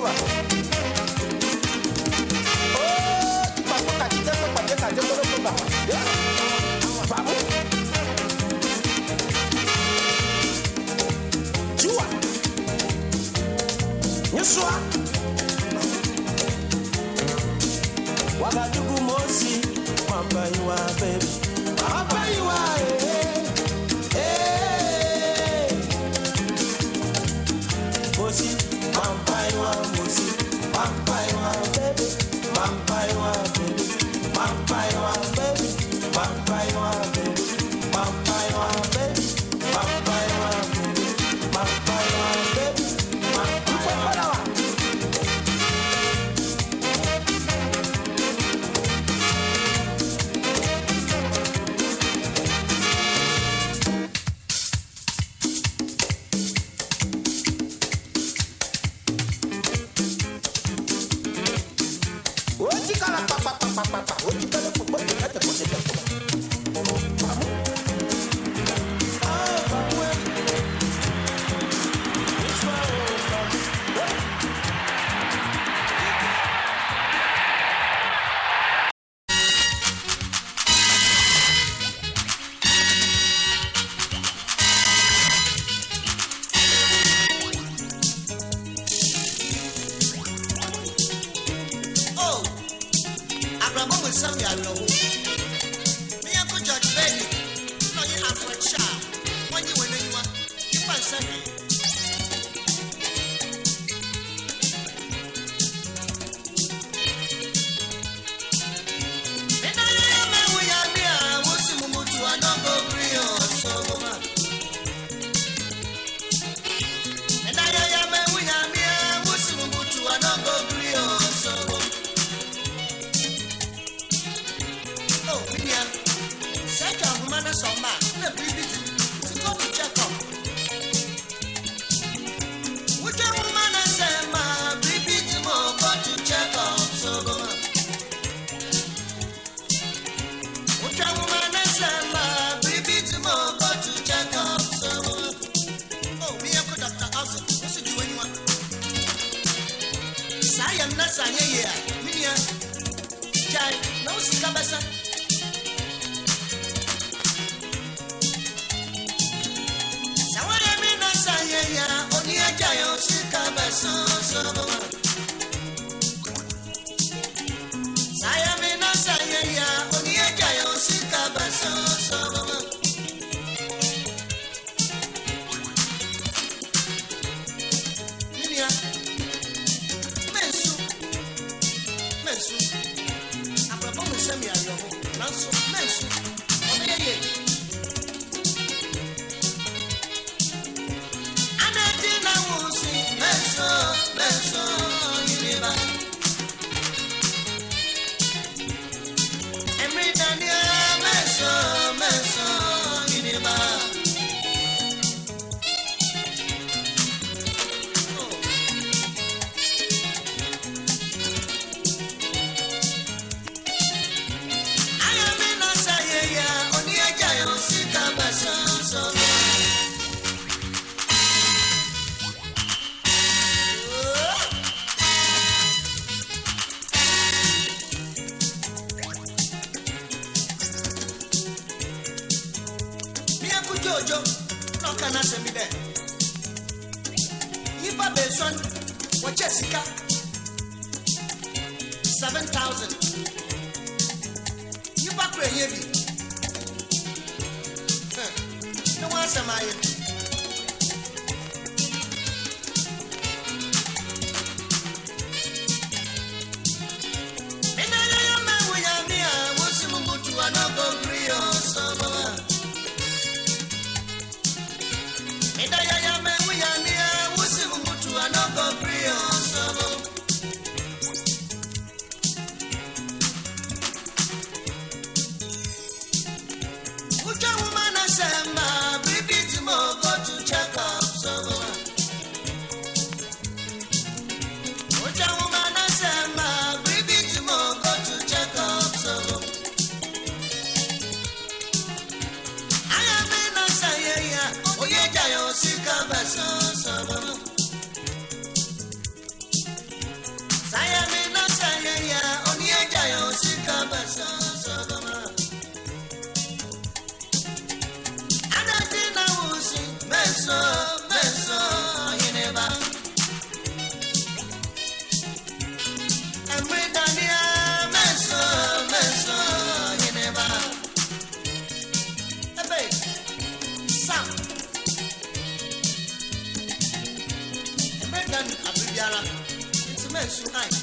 Nti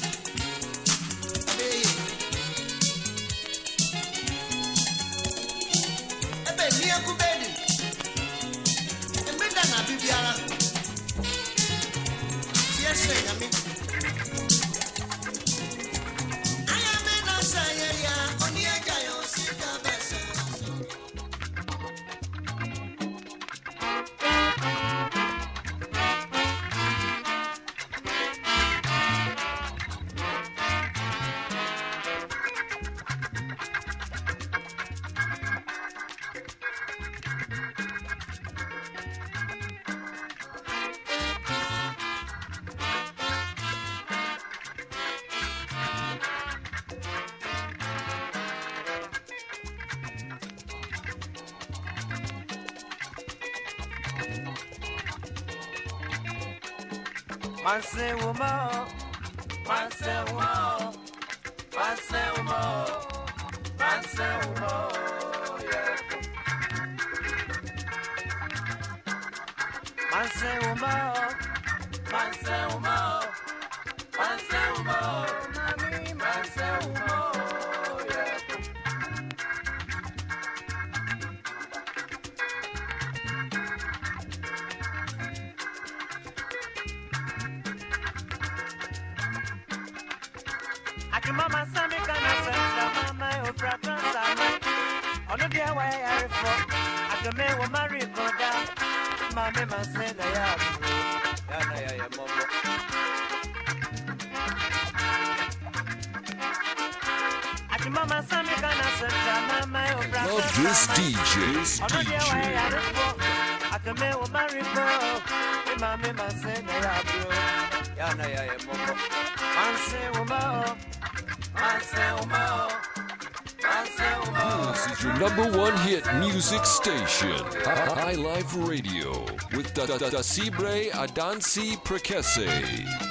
Manse ya na ya moko man o man o this is your number one hit music station, High Life Radio, with Da Da Da Sibre Adansi Prekese.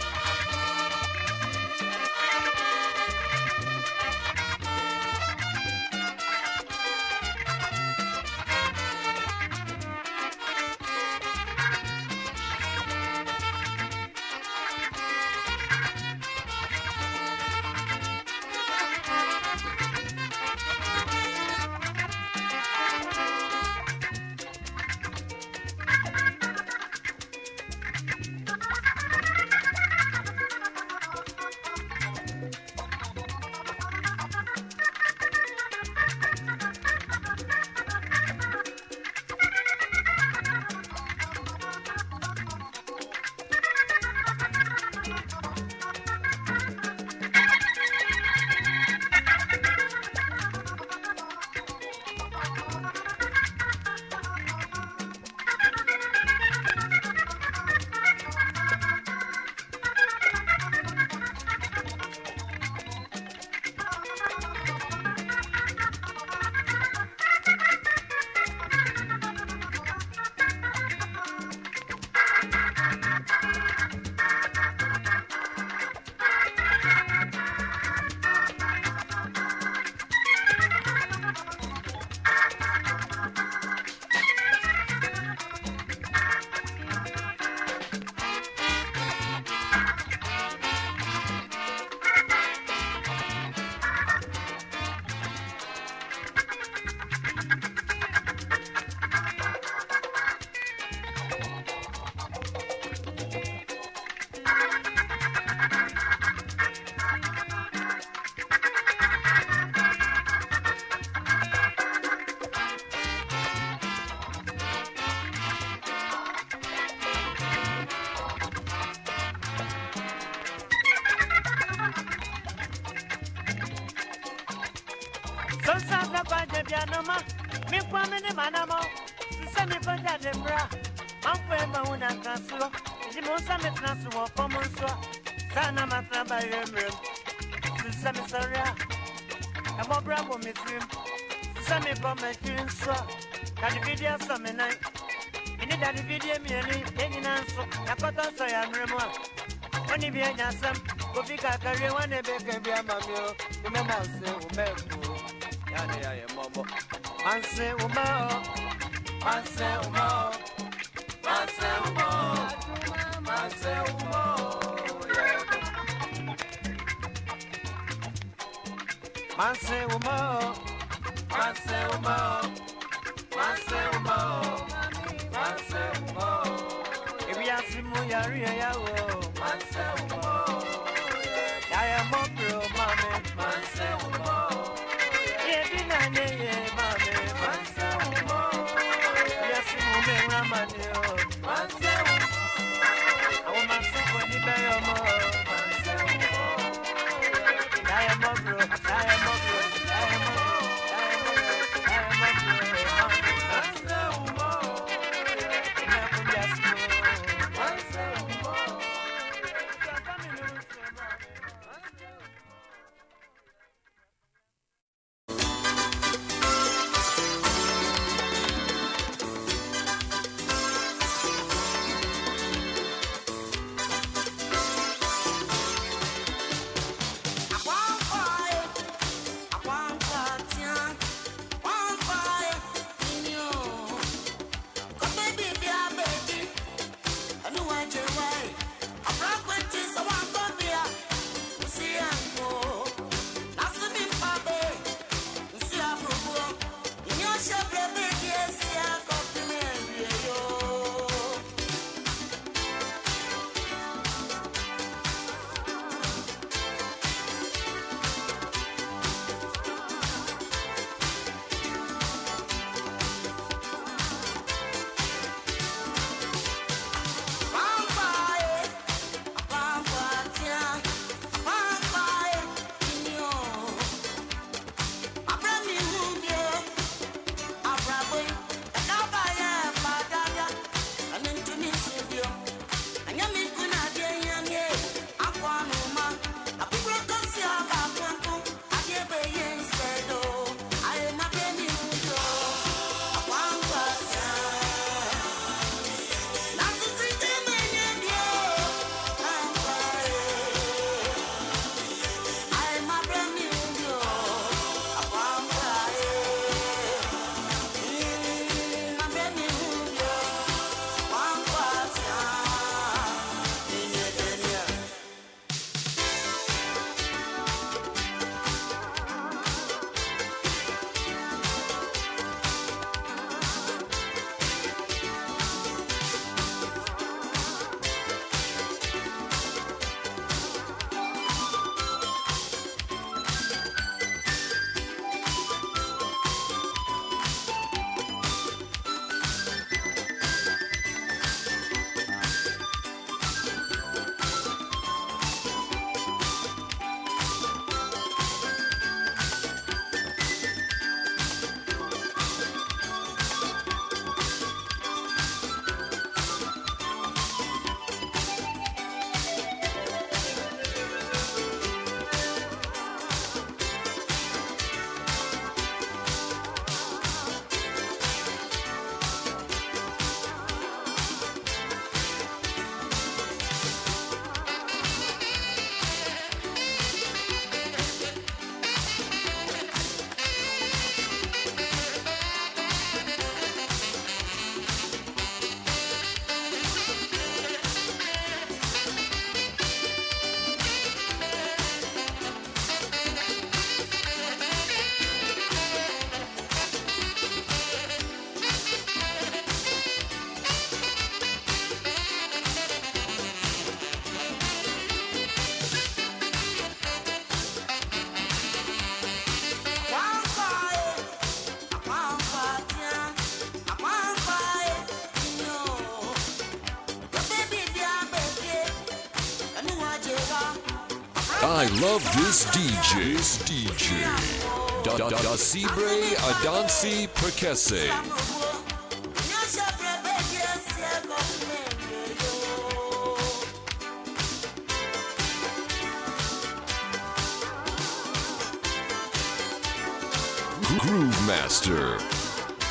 Bianoma, mi kwa mi manamo. Sisa mi jade bra, mampo e ma una mi mo so. Sana ma tra ba ye mrem. Sisa mi soria. E mo bra bo mi trim. Sisa mi ko me trim so. Ka di video so me nai. Ini da mi a. Oni bi enya sam, mi ma. Manse umao, manse umao, manse umao, manse umao. Ebi asimu ayawo. love this DJ. This DJ. Da da da Sibre Adansi Prekese. Groove Master.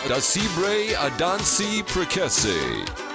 Da Sibre Adansi Prekese.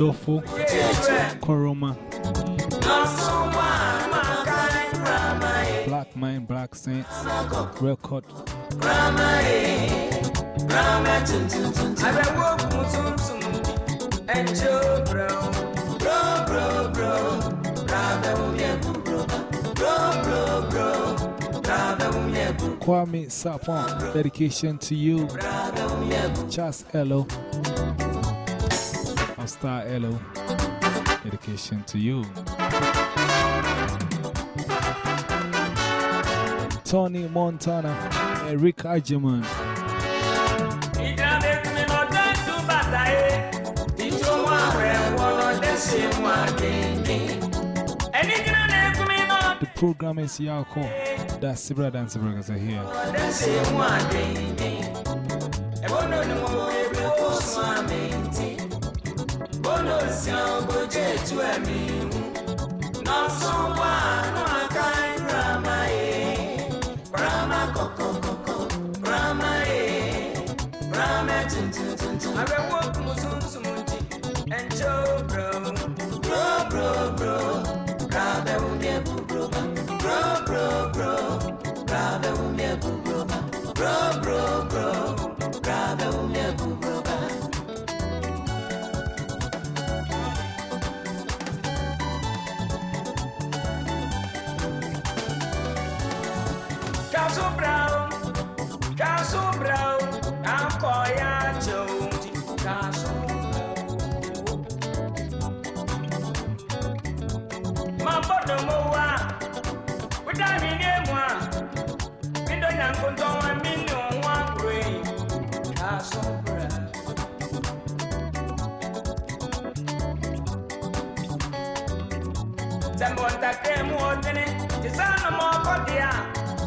Dofo Koroma. Black Mind, Black Saints, Record. Kwame Sapon, dedication to you. Chas Elo. Star Hello. Dedication to you. Tony Montana, Eric Ajeman. The program is Yako. That's Sibra Dance Brothers are here.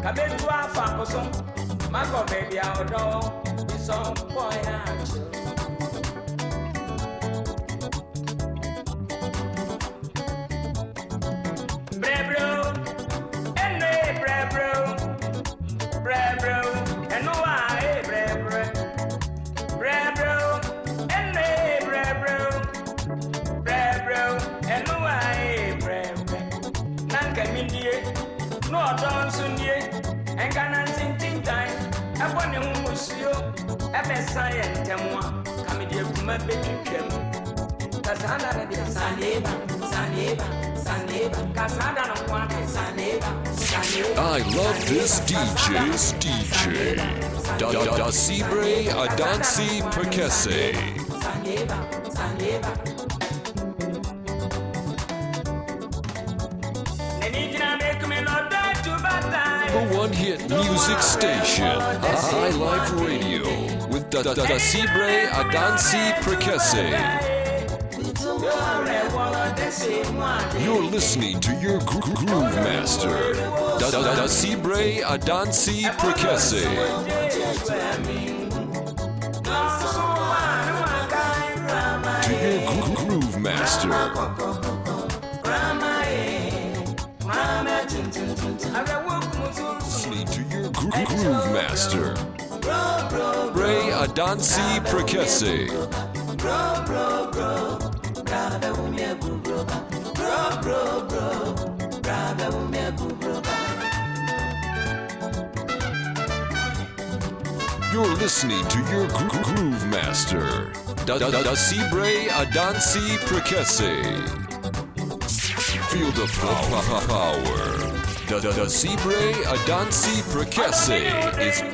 kabetu afa koso magọbẹbi a ọdọ isọmpọ ya jẹ. I love this DJ's DJ. Da Dasibre Adansi Prekese. Saneba, Saneba. Number one hit music station, High Life Radio with Da Da Da Sibre Adansi Prekese. You're listening to your gro- groove master, Da Da Da Sibre Adansi Prekese. to your gro- groove master. Listening to your gro- groove master. Ray Adansi Prekese. You're listening to your groove master, Da Da Da Sibre Adansi Prekese. Feel the power. Da Da Da Sibre Adansi Prekese is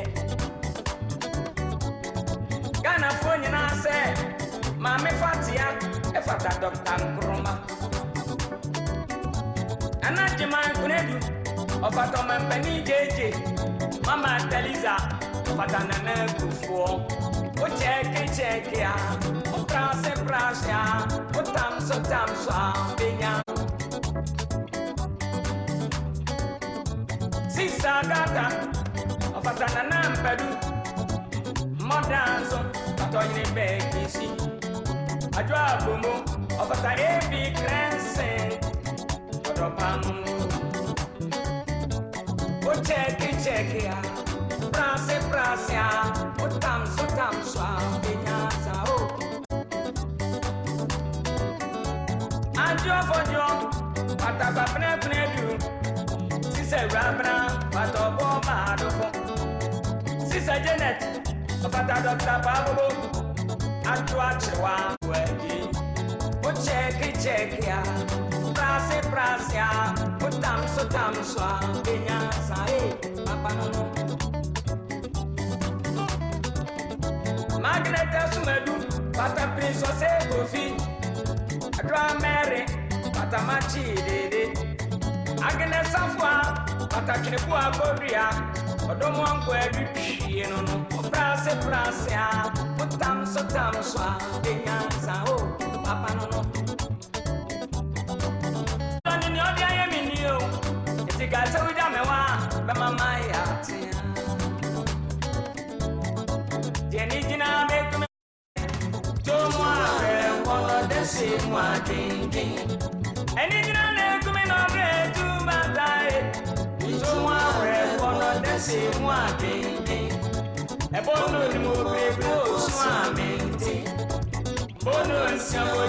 maame fatea ɛfata dɔkta nkroma ɛna gyema nkonedu ɔfata ɔmampani gyegye mama taliza ɔfata nana akufoɔ wokyɛɛkekyɛɛke a woprase prase a wotam so tam so a benya sisa gata ɔfata nana mpadu mɔdanso atɔnyere bɛɛki si adwo abomo ɔfata ebi krɛnse ɔdɔpam wokyɛkekyɛke a prase prase a wotam so tam so a benya sa o adwo fɔdwo pataba penapena du sisɛ wurabena patɔbɔ maadofo sisa janet babobo atu akyewa wẹdi o kyẹki kyẹki a prase prase a o tam so tam so a enya sa papa magnet esumadu pata prince ọsẹ kofi adura mẹrin pata machi dede agnes wotam so tam so a enya nsa o papa no no. Ni ọdí ayé mi ní o, ètí ká sẹ́wọ́n dá mi wá, bẹ́ẹ̀ máa máa yà á ti yàn. Díẹ̀ ní jìnnà bẹ́ẹ̀ mi. Tó mú ààrẹ wọ́n dẹ́sẹ̀. Ẹni dẹ́sẹ̀ mú àdínkìn. Ẹ̀bọ́n Ebono ni mo gbe ko sun amenti. Bono nsiamo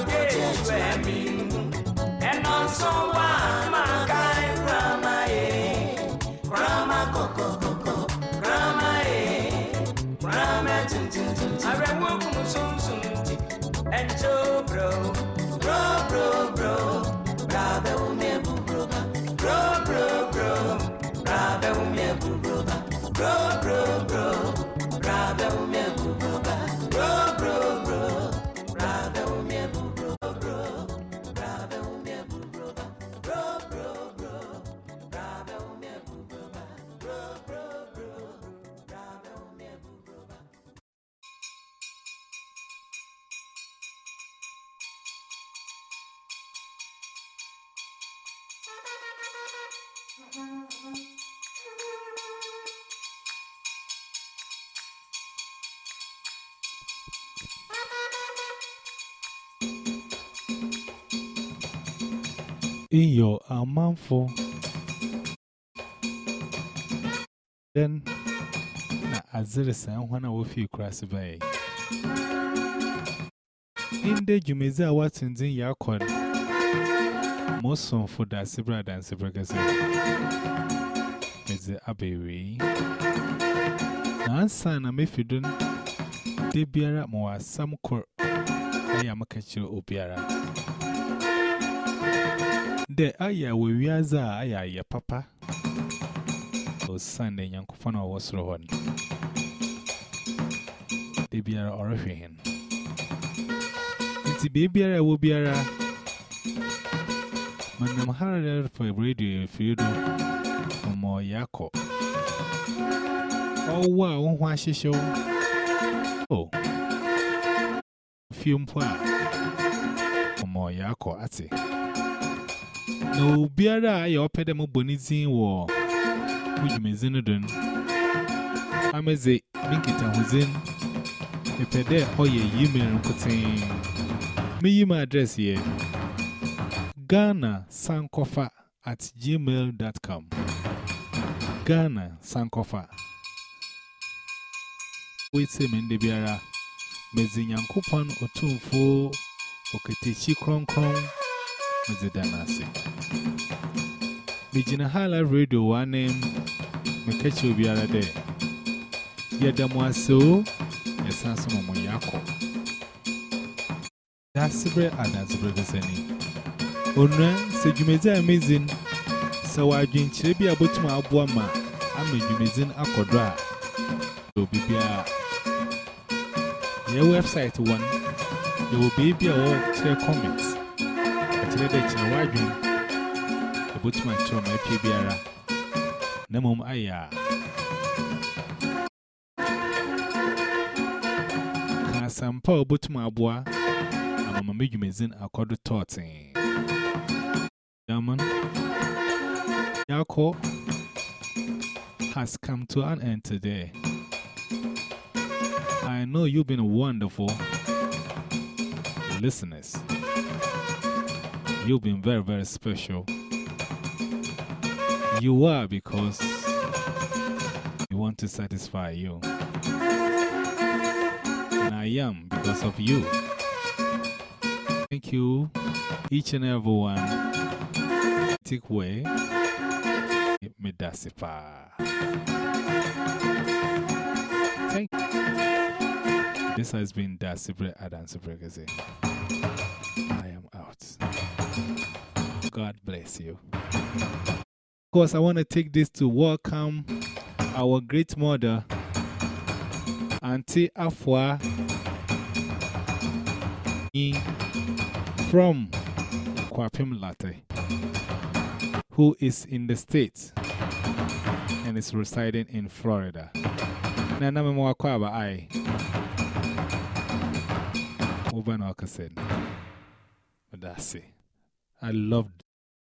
successful. Then, as it is, I want to offer you cross by. In the Jumeza, what's in the Yakon? Most song for the Sibra than Sibragasa. Is the Abbey. Nansa, and I'm if you don't, they bear up more some court. I am a catcher, Obiara. で、あや、ウィアザー、あや、や、パパ。おさんで、やんこファンはわすろほん。で、ビアラ、おらふへん。It's a baby, I will be a man. I'm hard for a radio if you do. Omo Yako. Oh, wow, why she show? Oh, film. Omo Yako, at it na obiara ya ọpẹ dẹ mo bọ ne zin wọ odwumazin no do no ameze me nkitahozin mepɛ dɛ ɔyɛ email nkotee meyi m adres yɛ ghana sankofa at gmail.com ghana sankofa woetie me nde biara. Medze nyankopɔn ɔtomfoɔ ɔketechi kronkron Mr. Damasi. Bijina Hala Radio One Name Mekachi Ubiara Day. Yadamwaso Yasansu Momoyako. Dasibre Adazibre Guseni. Onra Sejumezi Amazing Sawajin Chibi my Abuama Amejumezin Akodra. Obibia. Your website one. There will be a comment. About my boy? I'm a medium is in a quarter torting. Yaman Yako has come to an end today. I know you've been wonderful listeners. You've been very, very special. You are because we want to satisfy you. And I am because of you. Thank you, each and every one. Take way. Medasipa. Thank you. This has been Dasibre Adansi Bregazi. God bless you. Of course, I want to take this to welcome our great mother, Auntie Afua, from Kwapim Larteh, who is in the States and is residing in Florida. Nana Mwakwaba, I. Obanaka said, but that's it. I loved